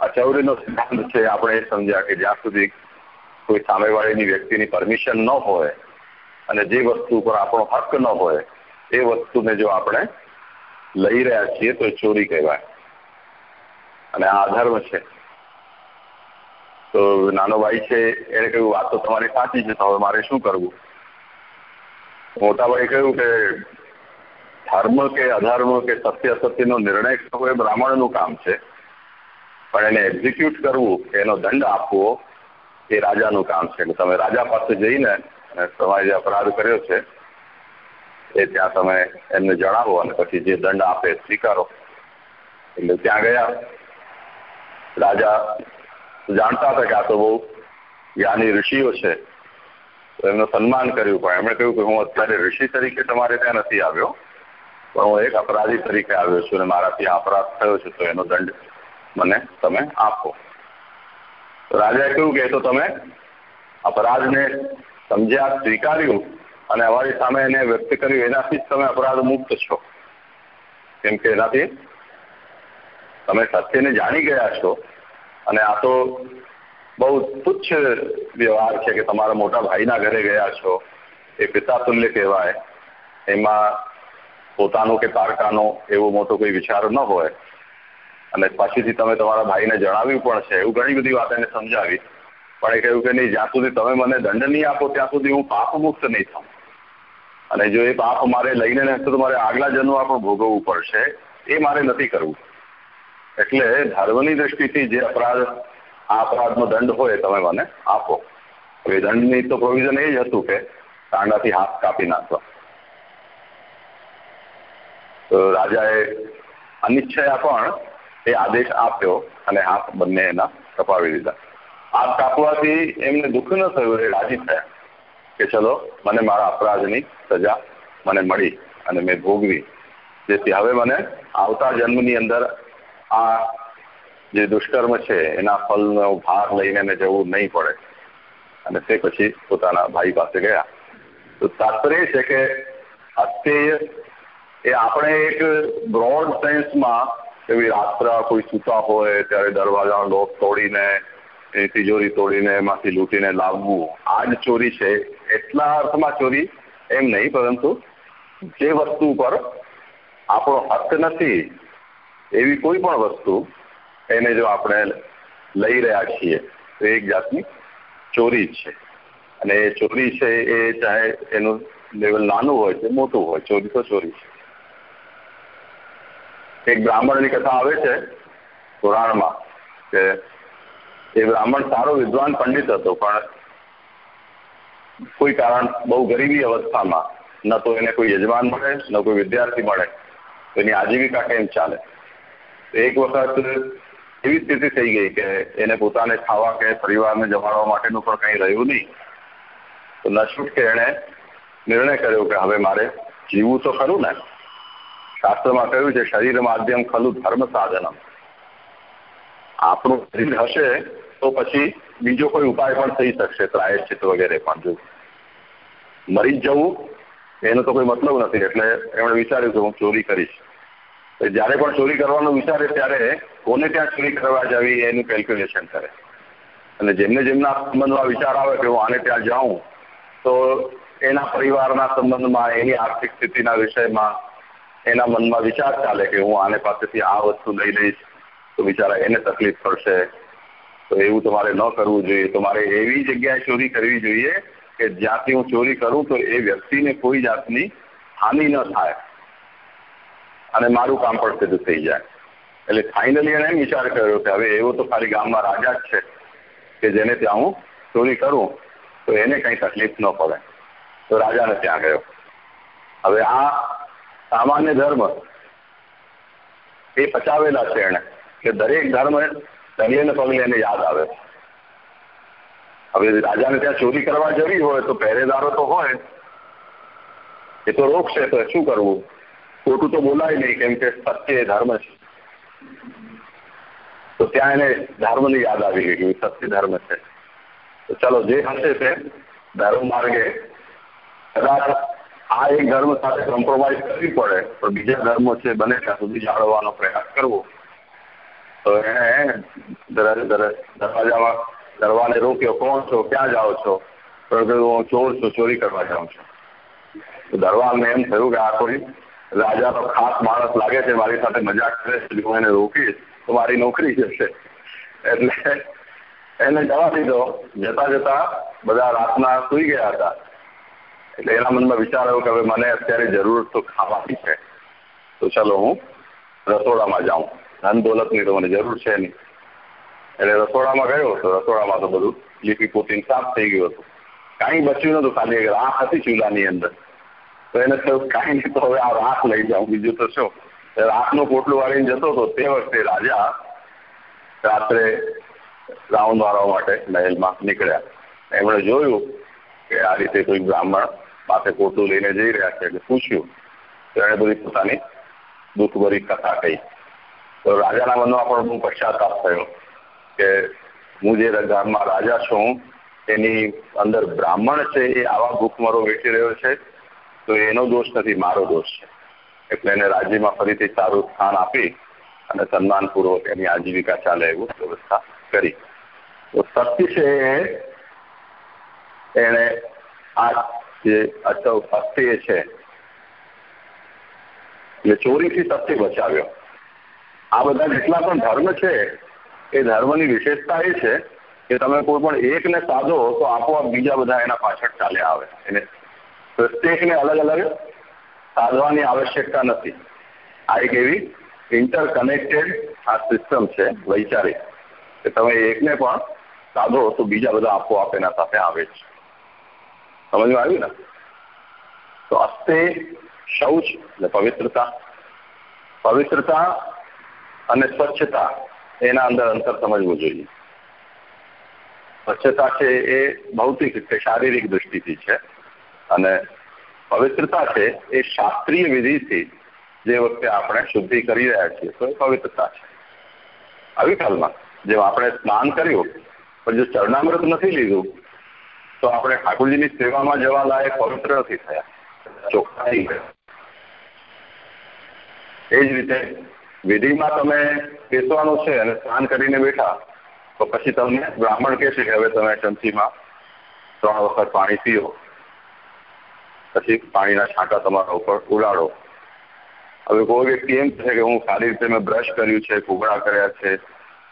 અચૌરીનો સિદ્ધાંત છે, આપણે એ સમજ્યા કે જ્યાં સુધી કોઈ સામેવાળીની વ્યક્તિની પરમિશન ન હોય અને જે વસ્તુ પર આપણો હક ન હોય, એ વસ્તુને જો આપણે લઈ રહ્યા છીએ તો એ ચોરી કહેવાય. અને આ અધર્મ છે. તો નાનો ભાઈ છે, એને કહ્યું વાત તો તમારી સાચી છે, તો હવે મારે શું કરવું? મોટા ભાઈ કહ્યું કે, ધર્મ કે અધર્મ કે સત્ય અસત્યનો નિર્ણય કરવો એ બ્રાહ્મણનું કામ છે. પણ એને એક્ઝિક્યુટ કરવું, એનો દંડ આપવો એ રાજાનું કામ છે. એટલે તમે રાજા પાસે જઈને તમારે જે અપરાધ કર્યો છે, એ ત્યાં તમે એમને જણાવો અને પછી જે દંડ આપે સ્વીકારો. એટલે ત્યાં ગયા. રાજા જાણતા હતા કે આ તો બહુ જ્ઞાની ઋષિઓ છે. તો એમનું સન્માન કર્યું, પણ એમણે કહ્યું કે હું અત્યારે ઋષિ તરીકે તમારે ત્યાં નથી આવ્યો, પણ હું એક અપરાધી તરીકે આવ્યો છું અને મારાથી અપરાધ થયો છે, તો એનો દંડ મને તમે આપો. રાજાએ કહ્યું કે તો તમે અપરાધને સમજ્યા, સ્વીકાર્યું અને અમારી સામે એને વ્યક્ત કર્યું, એનાથી જ તમે અપરાધ મુક્ત છો. કેમ કે એનાથી તમે સત્યને જાણી ગયા છો અને આ તો બહુ તુચ્છ વ્યવહાર છે કે તમારા મોટા ભાઈના ઘરે ગયા છો, એ પિતા તુલ્ય કહેવાય. એમાં પોતાનો કે તારકાનો એવો મોટો કોઈ વિચાર ન હોય. અને પછીથી તમે તમારા ભાઈને જણાવ્યું પણ છે, એવું ઘણી બધી વાત એને સમજાવી. પણ એ કહ્યું કે નહીં, જ્યાં સુધી તમે મને દંડ નહીં આપો, ત્યાં સુધી હું પાપ મુક્ત નહીં થાઉં. અને જો એ પાપ મારે લઈને ને તો મારે આગલા જન્મમાં પણ ભોગવવું પડશે, એ મારે નથી કરવું. એટલે ધર્મની દ્રષ્ટિથી જે અપરાધ, આ અપરાધનો દંડ હોય તમે મને આપો. એ દંડની તો પ્રોવિઝન એ જ હતું કે કાંડાથી હાથ કાપી નાખવા. તો રાજાએ અનિચ્છયા પણ એ આદેશ આપ્યો અને હાથ બંને એના કપાવી દીધા. હાથ કાપવાથી એમને દુઃખ ન થયું, એ રાજી થયા કે ચલો, મને મારા અપરાધની સજા મને મળી અને મેં ભોગવી. જેથી હવે મને આવતા જન્મની અંદર આ જે દુષ્કર્મ છે, એના ફલનો ભાર લઈને એને જવું નહીં પડે. અને તે પછી પોતાના ભાઈ પાસે ગયા. તો તાત્પર્ય છે કે અત્યય એ આપણે એક બ્રોડ સેન્સમાં એવી રાત્રા કોઈ સૂતા હોય, ત્યારે દરવાજાનો લોક તોડીને, એની તિજોરી તોડીને, એમાંથી લૂંટીને લાવવું, આ જ ચોરી છે. એટલા અર્થમાં ચોરી એમ નહીં, પરંતુ જે વસ્તુ પર આપણો હક નથી એવી કોઈ પણ વસ્તુ એને જો આપણે લઈ રહ્યા છીએ, તો એક જાતની ચોરી છે. અને એ ચોરી છે એ ચાહે એનું લેવલ નાનું હોય છે મોટું હોય, ચોરી તો ચોરી છે. એક બ્રાહ્મણની કથા આવે છે પુરાણમાં કે એ બ્રાહ્મણ સારો વિદ્વાન પંડિત હતો, પણ કોઈ કારણ બહુ ગરીબી અવસ્થામાં, ન તો એને કોઈ યજમાન મળે, ન કોઈ વિદ્યાર્થી મળે, તો એની આજીવિકા કેમ ચાલે? એક વખત એવી સ્થિતિ થઈ ગઈ કે એને પોતાને ખાવા કે પરિવારને જમાડવા માટેનું પણ કંઈ રહ્યું નહીં. તો નશુટ કે એણે નિર્ણય કર્યો કે હવે મારે જીવવું તો ખરું ને. શાસ્ત્રમાં કહ્યું છે, શરીર માધ્યમ ખલું ધર્મ સાધનમ. આપણું શરીર હશે તો પછી બીજો કોઈ ઉપાય પણ થઈ શકશે પ્રાયશ્ચિત વગેરે પણ જો. મરી જવું, એનો તો કોઈ મતલબ નથી. એટલે એમણે વિચાર્યું કે હું ચોરી કરીશ. જ્યારે પણ ચોરી કરવાનું વિચારે ત્યારે કોને ત્યાં ચોરી કરવા જવી એનું કેલ્ક્યુલેશન કરે. અને જેમને જેમના સંબંધમાં વિચાર આવે કે હું આને ત્યાં જાઉં, તો એના પરિવારના સંબંધમાં, એની આર્થિક સ્થિતિના વિષયમાં, એના મનમાં વિચાર ચાલે કે હું આને પાસેથી આ વસ્તુ લઈ લઈશ, તો બિચારા એને તકલીફ પડશે. તો એવું તમારે ન કરવું જોઈએ. તો મારે એવી જગ્યાએ ચોરી કરવી જોઈએ કે જ્યાંથી હું ચોરી કરું તો એ વ્યક્તિને કોઈ જાતની હાનિ ન થાય. અને મારું કામ પણ સીધું થઈ જાય. એટલે ફાઇનલી એને એમ વિચાર કર્યો કે હવે એવો તો ખાલી ગામમાં રાજા જ છે કે જેને ત્યાં હું ચોરી કરું, તો એને કંઈ તકલીફ ન પડે. તો રાજાને ત્યાં ગયો. હવે આ સામાન્ય ધર્મ એ પચાવેલા છે એને કે દરેક ધર્મ ડગલે ને પગલે એને યાદ આવે. હવે રાજાને ત્યાં ચોરી કરવા જવી હોય તો પહેરેદારો તો હોય. એ તો રોકશે, તો શું કરવું? ખોટું તો બોલાય નહીં, કેમ કે સત્ય એ ધર્મ છે. તો ત્યાં એને ધર્મની યાદ આવી ગઈ કે સત્ય ધર્મ છે. તો ચલો જે હશે તે ધર્મ માર્ગે કદાચ આ એક ધર્મ સાથે કોમ્પ્રોમાઇઝ કરવી પડે, પણ બીજા ધર્મો છે બને ત્યાં સુધી જાળવવાનો પ્રયાસ કરવો. તો એણે દરવાજામાં દરવાને રોક્યો, કોણ છો? ક્યાં જાઓ છો? તો હું ચોર છું, ચોરી કરવા જાઉં છું. તો દરવાલને એમ થયું કે આ કોઈ રાજા તો ખાસ માણસ લાગે છે મારી સાથે મજાક કરે છે હું એને રોકીશ તો મારી નોકરી જશે એટલે એને જવા દીધો, જતા જતા બધા રાતના સુઈ ગયા હતા. એટલે એના મનમાં વિચાર આવ્યો કે હવે મને અત્યારે જરૂર તો ખાવાની છે. તો ચાલો હું રસોડામાં જાઉં. ધન દોલતની તો મને જરૂર છે નહીં. એટલે રસોડામાં ગયો, તો રસોડામાં તો બધું લીપી પોતીને સાફ થઈ ગયું હતું. કાંઈ બચ્યું નતું ખાલી, એક રાખ હતી ચૂલાની અંદર. તો એને થયું કાંઈ નહીં, તો હવે આ રાખ લઈ જાઉં. બીજું તો શું? રાખનું પોટલું વાળીને જતો હતો તે વખતે રાજા રાત્રે રાઉન્ડ મારવા માટે મહેલમાં નીકળ્યા. એમણે જોયું કે આ રીતે કોઈ બ્રાહ્મણ પાસે પોટલું લઈને જઈ રહ્યા છે એટલે પૂછ્યું. તો એણે બધી પોતાની દુઃખભરી કથા કહી. તો રાજાના મનમાં પણ બહુ પશ્ચાતાપ થયો કે હું જે ગામમાં રાજા છું, એની અંદર બ્રાહ્મણ છે એ આવા ભૂખમરો વેઠી રહ્યો છે. તો એનો દોષ નથી, મારો દોષ છે. એટલે એને રાજ્યમાં ફરીથી સારું સ્થાન આપી અને સન્માનપૂર્વક એની આજીવિકા ચાલે એવું વ્યવસ્થા કરી. તો સત્ય છે એને આ જે અચવ સત્ય છે એટલે ચોરીથી સત્ય બચાવ્યો. આ બધા જેટલા પણ ધર્મ છે, એ ધર્મની વિશેષતા એ છે કે તમે કોઈ પણ એકને સાધો તો આપોઆપ બીજા બધા એના પાછળ ચાલ્યા આવે. એને પ્રત્યેકને અલગ અલગ સાધવાની આવશ્યકતા નથી. આ એક એવી ઇન્ટરકનેક્ટેડ આ સિસ્ટમ છે, વૈચારિક. કે તમે એકને પણ સાધો તો બીજા બધા આપોઆપ એના સાથે આવે છે સમજમાં આવ્યું ને? તો અસ્તે શૌચ એટલે પવિત્રતા. પવિત્રતા અને સ્વચ્છતા એના અંદર અંતર સમજવું જોઈએ. સ્વચ્છતા છે એ ભૌતિક કે શારીરિક દૃષ્ટિથી છે. અને પવિત્રતા છે એ શાસ્ત્રીય વિધિથી જે વખતે આપણે શુદ્ધિ કરી રહ્યા છીએ, તો એ પવિત્રતા છે. આવી કાલમાં જેમ આપણે સ્નાન કર્યું, પણ જો ચરણામૃત નથી લીધું, તો આપણે ઠાકોરજીની સેવામાં જવા લાયક પવિત્ર નથી થયા. ચોખ્ખાઈ એ જ રીતે વિધિમાં તમે બેસવાનું છે અને સ્નાન કરીને બેઠા, તો પછી તમને બ્રાહ્મણ કહે છે કે હવે તમે ચમચીમાં ત્રણ વખત પાણી પીઓ. પછી પાણીના છાંટા તમારા ઉપર ઉડાડો. હવે કોઈ વ્યક્તિ એમ છે કે હું સારી રીતે મેં બ્રશ કર્યું છે કુગડા કર્યા છે,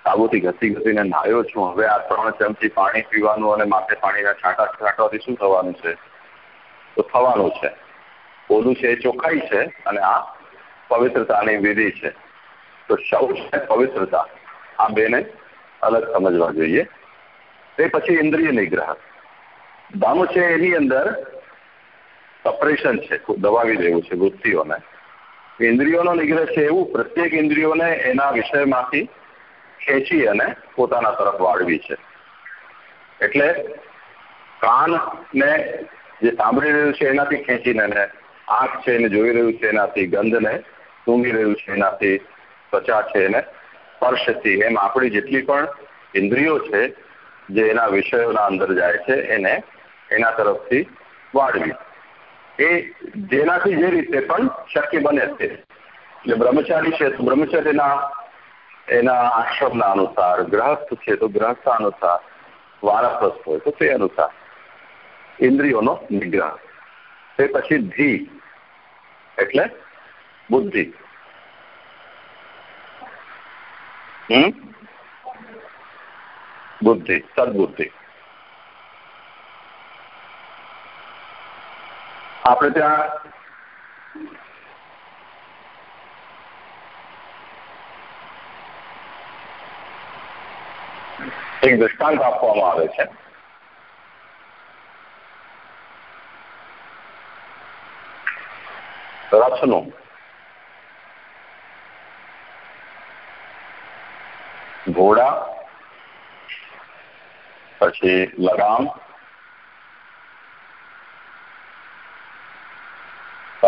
સાબુથી ઘસી ઘસીને નાહ્યો છું, હવે આ ત્રણ ચમચી પાણી પીવાનું અને માથે પાણીના છાંટા છાંટવાથી શું થવાનું છે? તો થવાનું છે. ઓલું છે એ ચોખ્ખાઈ છે અને આ પવિત્રતાની વિધિ છે. તો શૌચ અને પવિત્રતા, આ બેને અલગ સમજવા જોઈએ. તે પછી ઇન્દ્રિય નિગ્રહ. દમ છે એની અંદર સપરેશન છે દબાવી દેવું છે, વૃત્તિઓને. ઇન્દ્રિયોનો નિગ્રહ છે એવું પ્રત્યેક ઇન્દ્રિયોને એના વિષયમાંથી ખેંચી અને પોતાના તરફ વાળવી છે. એટલે કાનને જે સાંભળી રહ્યું છે એનાથી ખેંચીને આંખ છે એને જોઈ રહ્યું છે એનાથી ગંધને સૂંઘી રહ્યું છે એનાથી ત્વચા છે એને સ્પર્શથી એમ આપણી જેટલી પણ ઇન્દ્રિયો છે જે એના વિષયોના અંદર જાય છે એને એના તરફથી વાળવી. એ જેનાથી જે રીતે પણ શક્ય બને છે એટલે બ્રહ્મચારી છે, તો બ્રહ્મચર્યના એના આશ્રમના અનુસાર, ગ્રહસ્થ છે, તો ગ્રહસ્થ અનુસાર વાનપ્રસ્થ હોય, તો તે અનુસાર. ઇન્દ્રિયોનો નિગ્રહ. તે પછી ધી એટલે બુદ્ધિ. હમ? બુદ્ધિ, સદબુદ્ધિ. આપણે ત્યાં એક દ્રષ્ટાંત આપવામાં આવે છે. રથનું ઘોડા પછી લગામ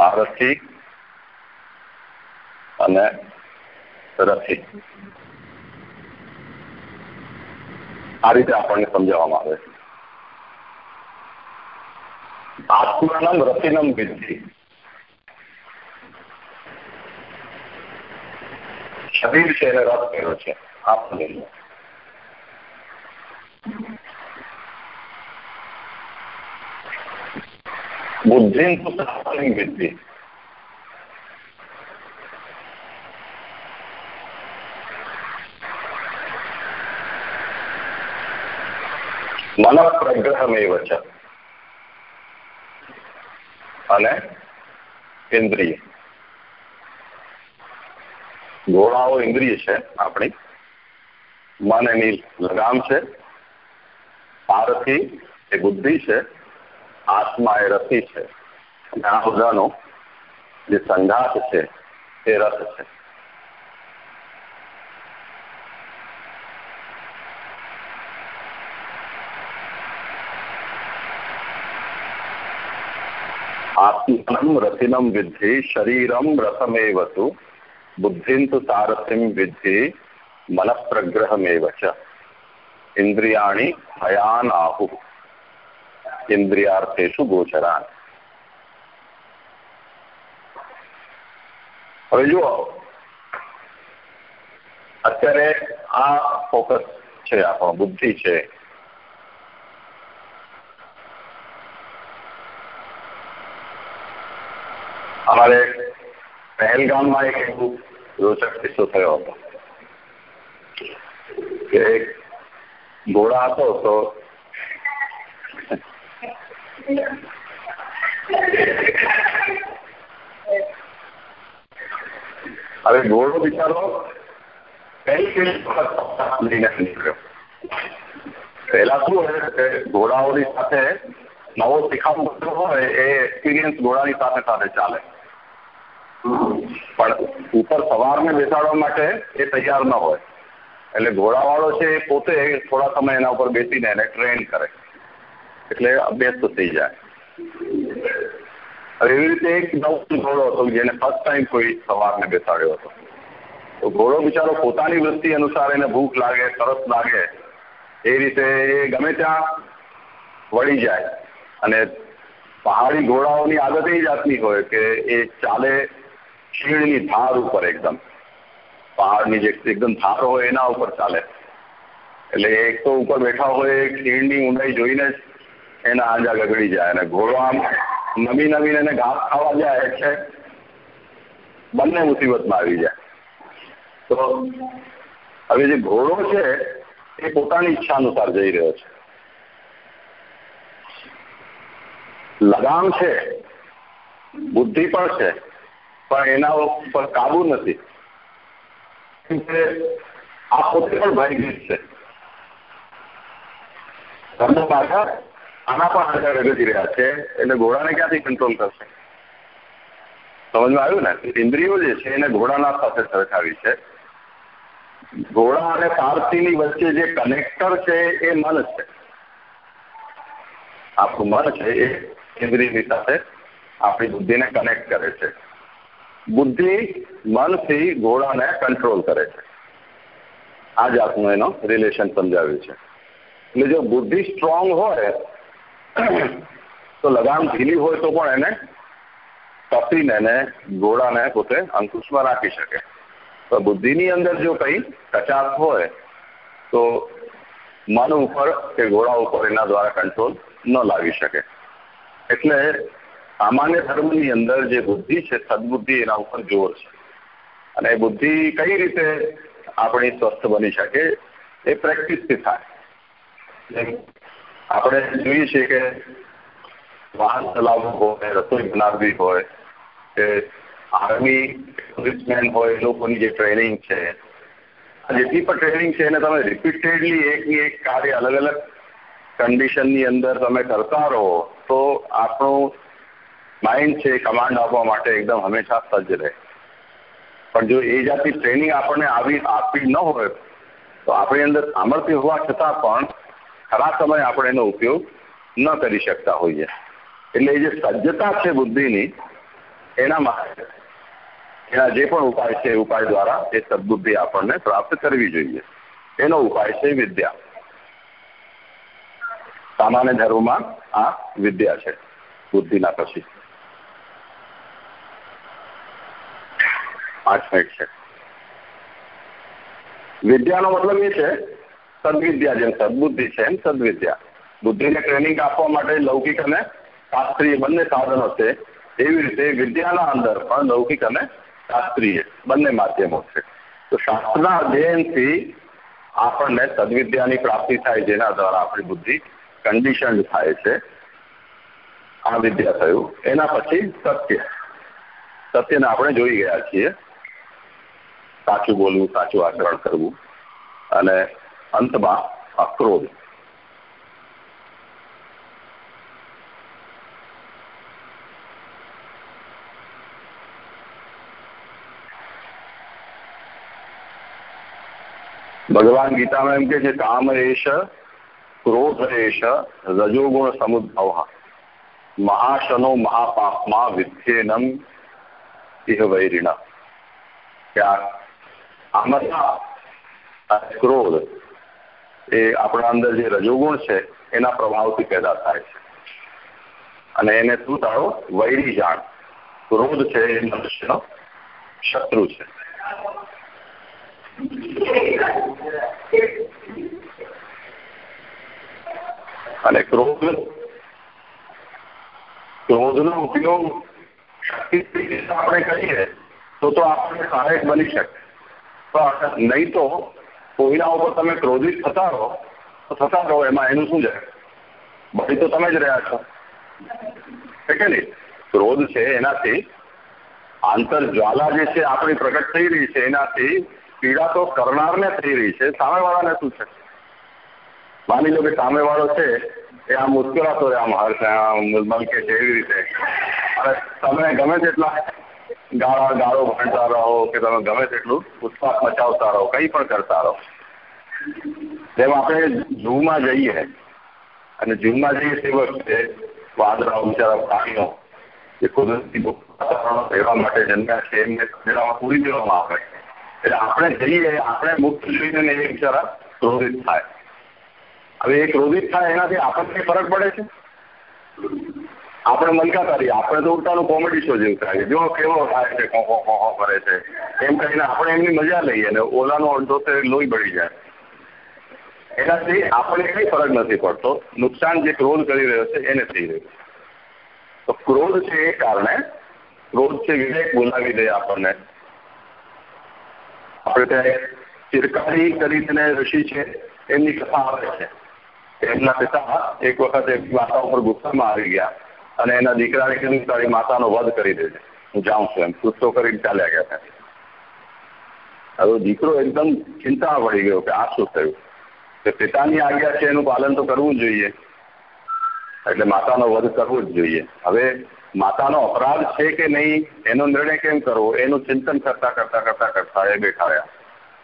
સારથી અને રથી આ રીતે આપણને સમજાવવામાં આવે છે. આત્માનમ રતિનમ વિધિ શરીર છે એને રથ કર્યો છે. આપને બુદ્ધિ તો શાસ્ત્રની વિદ્ધિ મન પ્રગ્રહમેવ છે. અને ઇન્દ્રિય. ઘોડાઓ ઇન્દ્રિય છે આપણી. મન એની લગામ છે. આરથી એ બુદ્ધિ છે. આત્મા એ રસી છે. અને આ બધાનો જે સંઘાત છે, એ રસ છે. આત્મનમ રસિનમ વિદ્ધિ, શરીરમ રથમેવ તુ બુદ્ધિમ તુ સારથિમ વિદ્ધિ મનઃપ્રગ્રહમેવ ચ. ઇન્દ્રિયાણી ભયાન આહુ ઇન્દ્રિયાર્થેશુ હવે જુઓ અત્યારે આ ફોકસ છે આપણો બુદ્ધિ છે અમારે પહેલગામમાં એક એવું રોચક કિસ્સો થયો હતો કે એક ઘોડા હતો તો હવે ગોળો બિચારો પહેલી લઈને નીકળ્યો? પહેલા શું હોય કે ઘોડાઓની સાથે નવો શીખાવ હોય એ એક્સપિરિયન્સ ઘોડાની સાથે સાથે ચાલે. પણ ઉપર સવારને બેસાડવા માટે એ તૈયાર ન હોય. એટલે ઘોડાવાળો છે એ પોતે થોડા સમય એના ઉપર બેસીને એને ટ્રેન કરે. એટલે અભ્યસ્ત થઈ જાય. એવી રીતે એક નવ ઘોડો હતો જેને ફર્સ્ટ ટાઈમ કોઈ સવારને બેસાડ્યો હતો. તો ઘોડો બિચારો પોતાની વૃત્તિ અનુસાર એને ભૂખ લાગે, તરસ લાગે, એ રીતે એ ગમે ત્યાં વળી જાય. અને પહાડી ઘોડાઓની આદત એ જાતની હોય કે એ ચાલે શીણની ધાર ઉપર એકદમ. પહાડની જે એકદમ ધાર હોય એના ઉપર ચાલે. એટલે એક તો ઉપર બેઠા હોય ખીણની ઊંડાઈ જોઈને એના આંજા ગગડી જાય અને ઘોડો આમ નમી નમીને એને ઘાસ ખાવા જાય એટલે બંને મુસીબતમાં આવી જાય. તો હવે જે ઘોડો છે, એ પોતાની ઈચ્છા અનુસાર જઈ રહ્યો છે. લગામ છે, બુદ્ધિ પણ છે, પણ એના ઉપર કાબુ નથી. આ પોતે પણ ભયગીત છે. ધર્મ પાછળ આના પણ આગળ રગજી રહ્યા છે. એટલે ઘોડાને ક્યાંથી કંટ્રોલ કરશે? સમજમાં આવ્યું ને? ઇન્દ્રિયો જે છે એને ઘોડાના સાથે સરખાવી છે. ઘોડા અને પાર્થિની વચ્ચે જે કનેક્ટર છે એ મન છે. આપણું મન છે એ ઇન્દ્રિયની સાથે આપણી બુદ્ધિને કનેક્ટ કરે છે. બુદ્ધિ મનથી ઘોડાને કંટ્રોલ કરે છે. આ જાતનું એનો રિલેશન સમજાવ્યું છે. એટલે જો બુદ્ધિ સ્ટ્રોંગ હોય તો લગામ ઢીલી હોય તો પણ એને કપીને એને ઘોડાને પોતે અંકુશમાં રાખી શકે તો બુદ્ધિની અંદર જો કંઈ કચાશ હોય તો મન ઉપર કે ઘોડા ઉપર એના દ્વારા કંટ્રોલ ન લાવી શકે એટલે સામાન્ય ધર્મની અંદર જે બુદ્ધિ છે સદબુદ્ધિ એના ઉપર જોર છે અને એ બુદ્ધિ કઈ રીતે આપણી સ્વસ્થ બની શકે એ પ્રેક્ટિસથી થાય આપણે જોઈએ છીએ કે વાહન ચલાવવું હોય, રસોઈ બનાવવી હોય, કે આર્મી પોલીસમેન હોય, એ લોકોની જે ટ્રેનિંગ છે. જેટલી પણ ટ્રેનિંગ છે, એને તમે રિપીટેડલી એકની એક કાર્ય અલગ અલગ કન્ડિશનની અંદર તમે કરતા રહો, તો આપણું માઇન્ડ છે કમાન્ડ આપવા માટે એકદમ હંમેશા સજ્જ રહે. પણ જો એ જાતની ટ્રેનિંગ આપણને આવી આપી ન હોય, તો આપણી અંદર સામર્થ્ય હોવા છતાં પણ ખરા સમયે આપણે એનો ઉપયોગ ન કરી શકતા હોઈએ. એટલે એ જે સજ્જતા છે બુદ્ધિની, એના માટે, એના જે પણ ઉપાય છે ઉપાય દ્વારા એ સદબુદ્ધિ આપણને પ્રાપ્ત કરવી જોઈએ. એનો ઉપાય છે વિદ્યા. સામાન્ય ધર્મમાં આ વિદ્યા છે, બુદ્ધિના પછી. પાંચ મિનિટ છે. વિદ્યાનો મતલબ એ છે સદવિદ્યા જેમ સદબુદ્ધિ છે એમ સદવિદ્યા. બુદ્ધિને ટ્રેનિંગ આપવા માટે લૌકિક અને શાસ્ત્રીય બંને સાધનો છે. એવી રીતે વિદ્યાના અંદર પણ લૌકિક અને શાસ્ત્રીય બંને માધ્યમો છે. તો શાસ્ત્રના અધ્યયનથી આપણને સદવિદ્યાની પ્રાપ્તિ થાય જેના દ્વારા આપણી બુદ્ધિ કન્ડિશન થાય છે. આ વિદ્યા થયું. એના પછી સત્ય. સત્યને આપણે જોઈ ગયા છીએ. સાચું બોલવું, સાચું આચરણ કરવું. અને અંતમાં અક્રોધ ભગવાન ગીતામાં એમ કે છે કામ રેશ ક્રોધ રેશ રજોગુણ સમુદ્ભવ મહાશનો મહાપાપમાં વિધ્યેનમ ઇહ વૈરિણ આમતા ક્રોધ એ આપણા અંદર જે રજોગુણ છે, એના પ્રભાવથી પેદા થાય છે. અને એને શું તારો? વૈરી જાણ. ક્રોધ છે, એ મનુષ્યનો શત્રુ છે. અને ક્રોધ, ક્રોધનો ઉપયોગ શક્તિ આપણે કરીએ, તો તો આપણે સહાયક બની શકે. પણ નહીં તો કોઈના ઉપર તમે ક્રોધિત થતા રહો, તો થતા રહો, એમાં એનું શું જાય બળી તો તમે જ રહ્યા છો. કે નહીં? ક્રોધ છે એનાથી, આંતર જ્વાલા જે છે, આપણી પ્રગટ થઈ રહી છે, એનાથી પીડા તો કરનારને થઈ રહી છે. સામેવાળાને શું છે? માની લો કે સામેવાળો છે, એ આમ મુસ્કુરાતો રહે, આમ હર્ષ, આમ મલકે છે, એવી રીતે. અને તમે ગમે તેટલા ગાળા ગાળો ભણતા રહો, કે તમે ગમે તેટલું ઉત્પાદ મચાવતા રહો, કંઈ પણ કરતા રહો. જેમ આપણે જૂમાં જઈએ, અને જૂમાં જઈએ તે વખતે વાદરાઓ બિચારા પ્રાણીઓ જે કુદરતી રહેવા માટે જન્મ્યા છે, એમને મેળામાં પૂરી દેવામાં આવે. એટલે આપણે જઈએ, આપણે મુક્ત જોઈને એ બિચારા ક્રોધિત થાય. હવે એ ક્રોધિત થાય એનાથી આપણને ફરક પડે છે? આપણે મલકાતા રહીએ. આપણે તો ઉલટાનું કોમેડી શો જેવું થાય. જો કેવો થાય છે ખો ખો કરે છે. એમ કહીને આપણે એમની મજા લઈએ અને ઓલાનો અડધો તે લોહી બળી જાય. એનાથી આપણે કઈ ફરક નથી પડતો. નુકસાન જે ક્રોધ કરી રહ્યો છે, એને થઈ રહ્યું તો ક્રોધ છે એ કારણે, ક્રોધ છે વિવેક બોલાવી દે આપણને. આપણે ત્યાં ચિરકારી કરીને ઋષિ છે, એમની કથા આવે છે. એમના પિતા એક વખત એક માતા ઉપર ગુસ્સામાં આવી ગયા. અને એના દીકરાને કીધું, તારી માતાનો વધ કરી દેજે. હું જાઉં છું. એમ ગુસ્સો કરીને ચાલ્યા ગયા હતા. હવે દીકરો એકદમ ચિંતા પડી ગયો કે આ શું થયું? કે પિતાની આજ્ઞા છે એનું પાલન તો કરવું જોઈએ. એટલે માતાનો વધ કરવો જ જોઈએ. હવે માતાનો અપરાધ છે કે નહીં, એનો નિર્ણય કેમ કરવો? એનું ચિંતન કરતા કરતા કરતા કરતા એ બેઠા રહ્યા.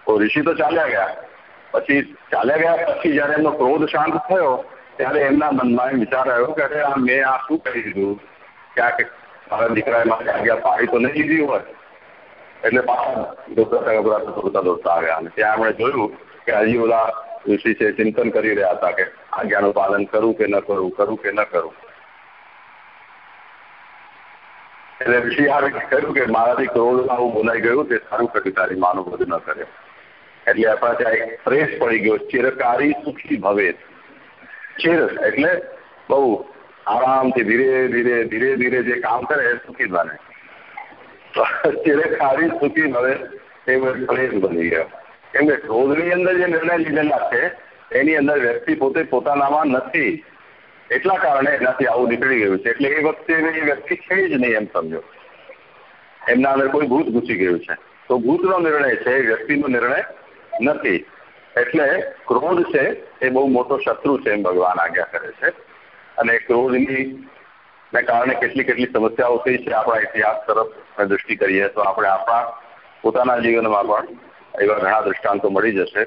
તો ઋષિ તો ચાલ્યા ગયા. પછી ચાલ્યા ગયા પછી જયારે એમનો ક્રોધ શાંત થયો ત્યારે એમના મનમાં વિચાર આવ્યો કે અરે આ મેં આ શું કરી દીધું? ક્યાંક મારા દીકરાએ મારી આજ્ઞા પાડી તો નહીં દીધી હોય. એટલે પાછા દોડતા ગભરાતા આવ્યા. અને ત્યાં એમણે જોયું કે હજી ઓલા ઋષિ છે, ચિંતન કરી રહ્યા હતા કે આજ્ઞાનું પાલન કરું કે ન કરું કરું કે ન કરું. એટલે ઋષિ આવે કહ્યું કે મારાથી કરોડમાં આવું બોલાઈ ગયું તે સારું કર્યું, તારી માનું બધું ન કરે. એટલે આપણા ત્યાં એક ફ્રેશ પડી ગયો, ચિરકારી સુખી ભવે ચિર એટલે બહુ આરામથી ધીરે ધીરે ધીરે ધીરે જે કામ કરે એ સુખી બને. ચિરકારી સુખી મળે એ ફ્રેશ બની ગયો. કેમ કે ક્રોધની અંદર જે નિર્ણય લીધેલા છે, એની અંદર વ્યક્તિ પોતે પોતાનામાં નથી. એટલા કારણે એનાથી આવું નીકળી ગયું છે. એટલે એ વખતે એ વ્યક્તિ છે જ નહીં એમ સમજો. એમના અંદર કોઈ ભૂત ઘૂસી ગયું છે. તો ભૂતનો નિર્ણય છે વ્યક્તિનો નિર્ણય નથી. એટલે ક્રોધ છે એ બહુ મોટો શત્રુ છે એમ ભગવાન આજ્ઞા કરે છે. અને ક્રોધની ને કારણે કેટલી કેટલી સમસ્યાઓ થઈ છે આપણા ઇતિહાસ તરફ દૃષ્ટિ કરીએ તો આપણે આપણા પોતાના જીવનમાં પણ એવા ઘણા દૃષ્ટાંતો મળી જશે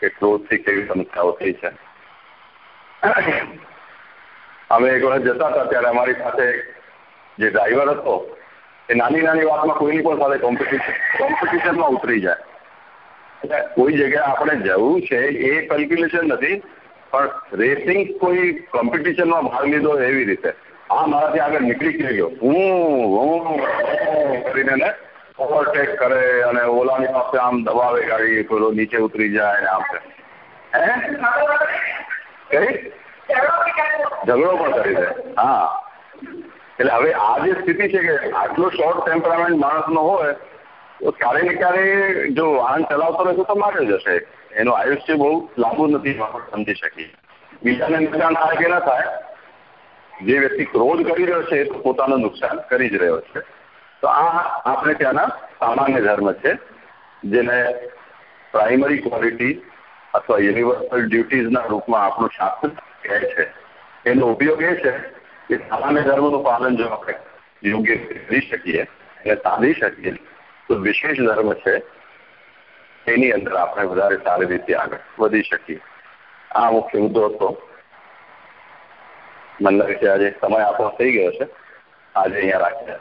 કે ક્રોધથી કેવી સમસ્યાઓ થઈ છે. અમે એક વખત જતા હતા ત્યારે અમારી સાથે જે ડ્રાઈવર હતો, એ નાની નાની વાતમાં કોઈની પણ સાથે કોમ્પિટિશન કોમ્પિટિશનમાં ઉતરી જાય. કોઈ જગ્યાએ આપણે જવું છે એ કેલ્ક્યુલેશન નથી, પણ રેસિંગ કોઈ કોમ્પિટિશનમાં ભાગ લીધો એવી રીતે. આ મારાથી આગળ નીકળી ગયો. હું હું કરીને ઓવરટેક કરે અને ઓલાની પાસે આમ દબાવે ગાડી, પેલો નીચે ઉતરી જાય ને આમ હે? કઈ? ઝઘડો પણ કરી દે. હા. એટલે હવે આ જે સ્થિતિ છે કે આટલો શોર્ટ ટેમ્પરામેન્ટ માણસનો હોય તો ક્યારે ને ક્યારે જો વાહન ચલાવતો રહેશે તો મારે જશે એનું આયુષ્ય બહુ લાંબુ નથી સમજી શકી બીજાને નુકસાન થાય કે ના થાય, જે વ્યક્તિ ક્રોધ કરી રહ્યો છે એ પોતાનું નુકસાન કરી જ રહ્યો છે. તો આ આપણે ત્યાંના સામાન્ય ધર્મ છે, જેને પ્રાઇમરી ક્વોલિટી અથવા યુનિવર્સલ ડ્યુટીઝના રૂપમાં આપણું શાસ્ત્ર કહે છે. એનો ઉપયોગ એ છે કે સામાન્ય ધર્મનું પાલન જો આપણે યોગ્ય કરી શકીએ અને સાધી શકીએ તો વિશેષ ધર્મ છે, એની અંદર આપણે વધારે સારી રીતે આગળ વધી શકીએ. આ મુખ્ય મુદ્દો હતો. મને લાગે છે આજે સમય આપણો થઈ ગયો છે. આજે અહીંયા રાખીએ.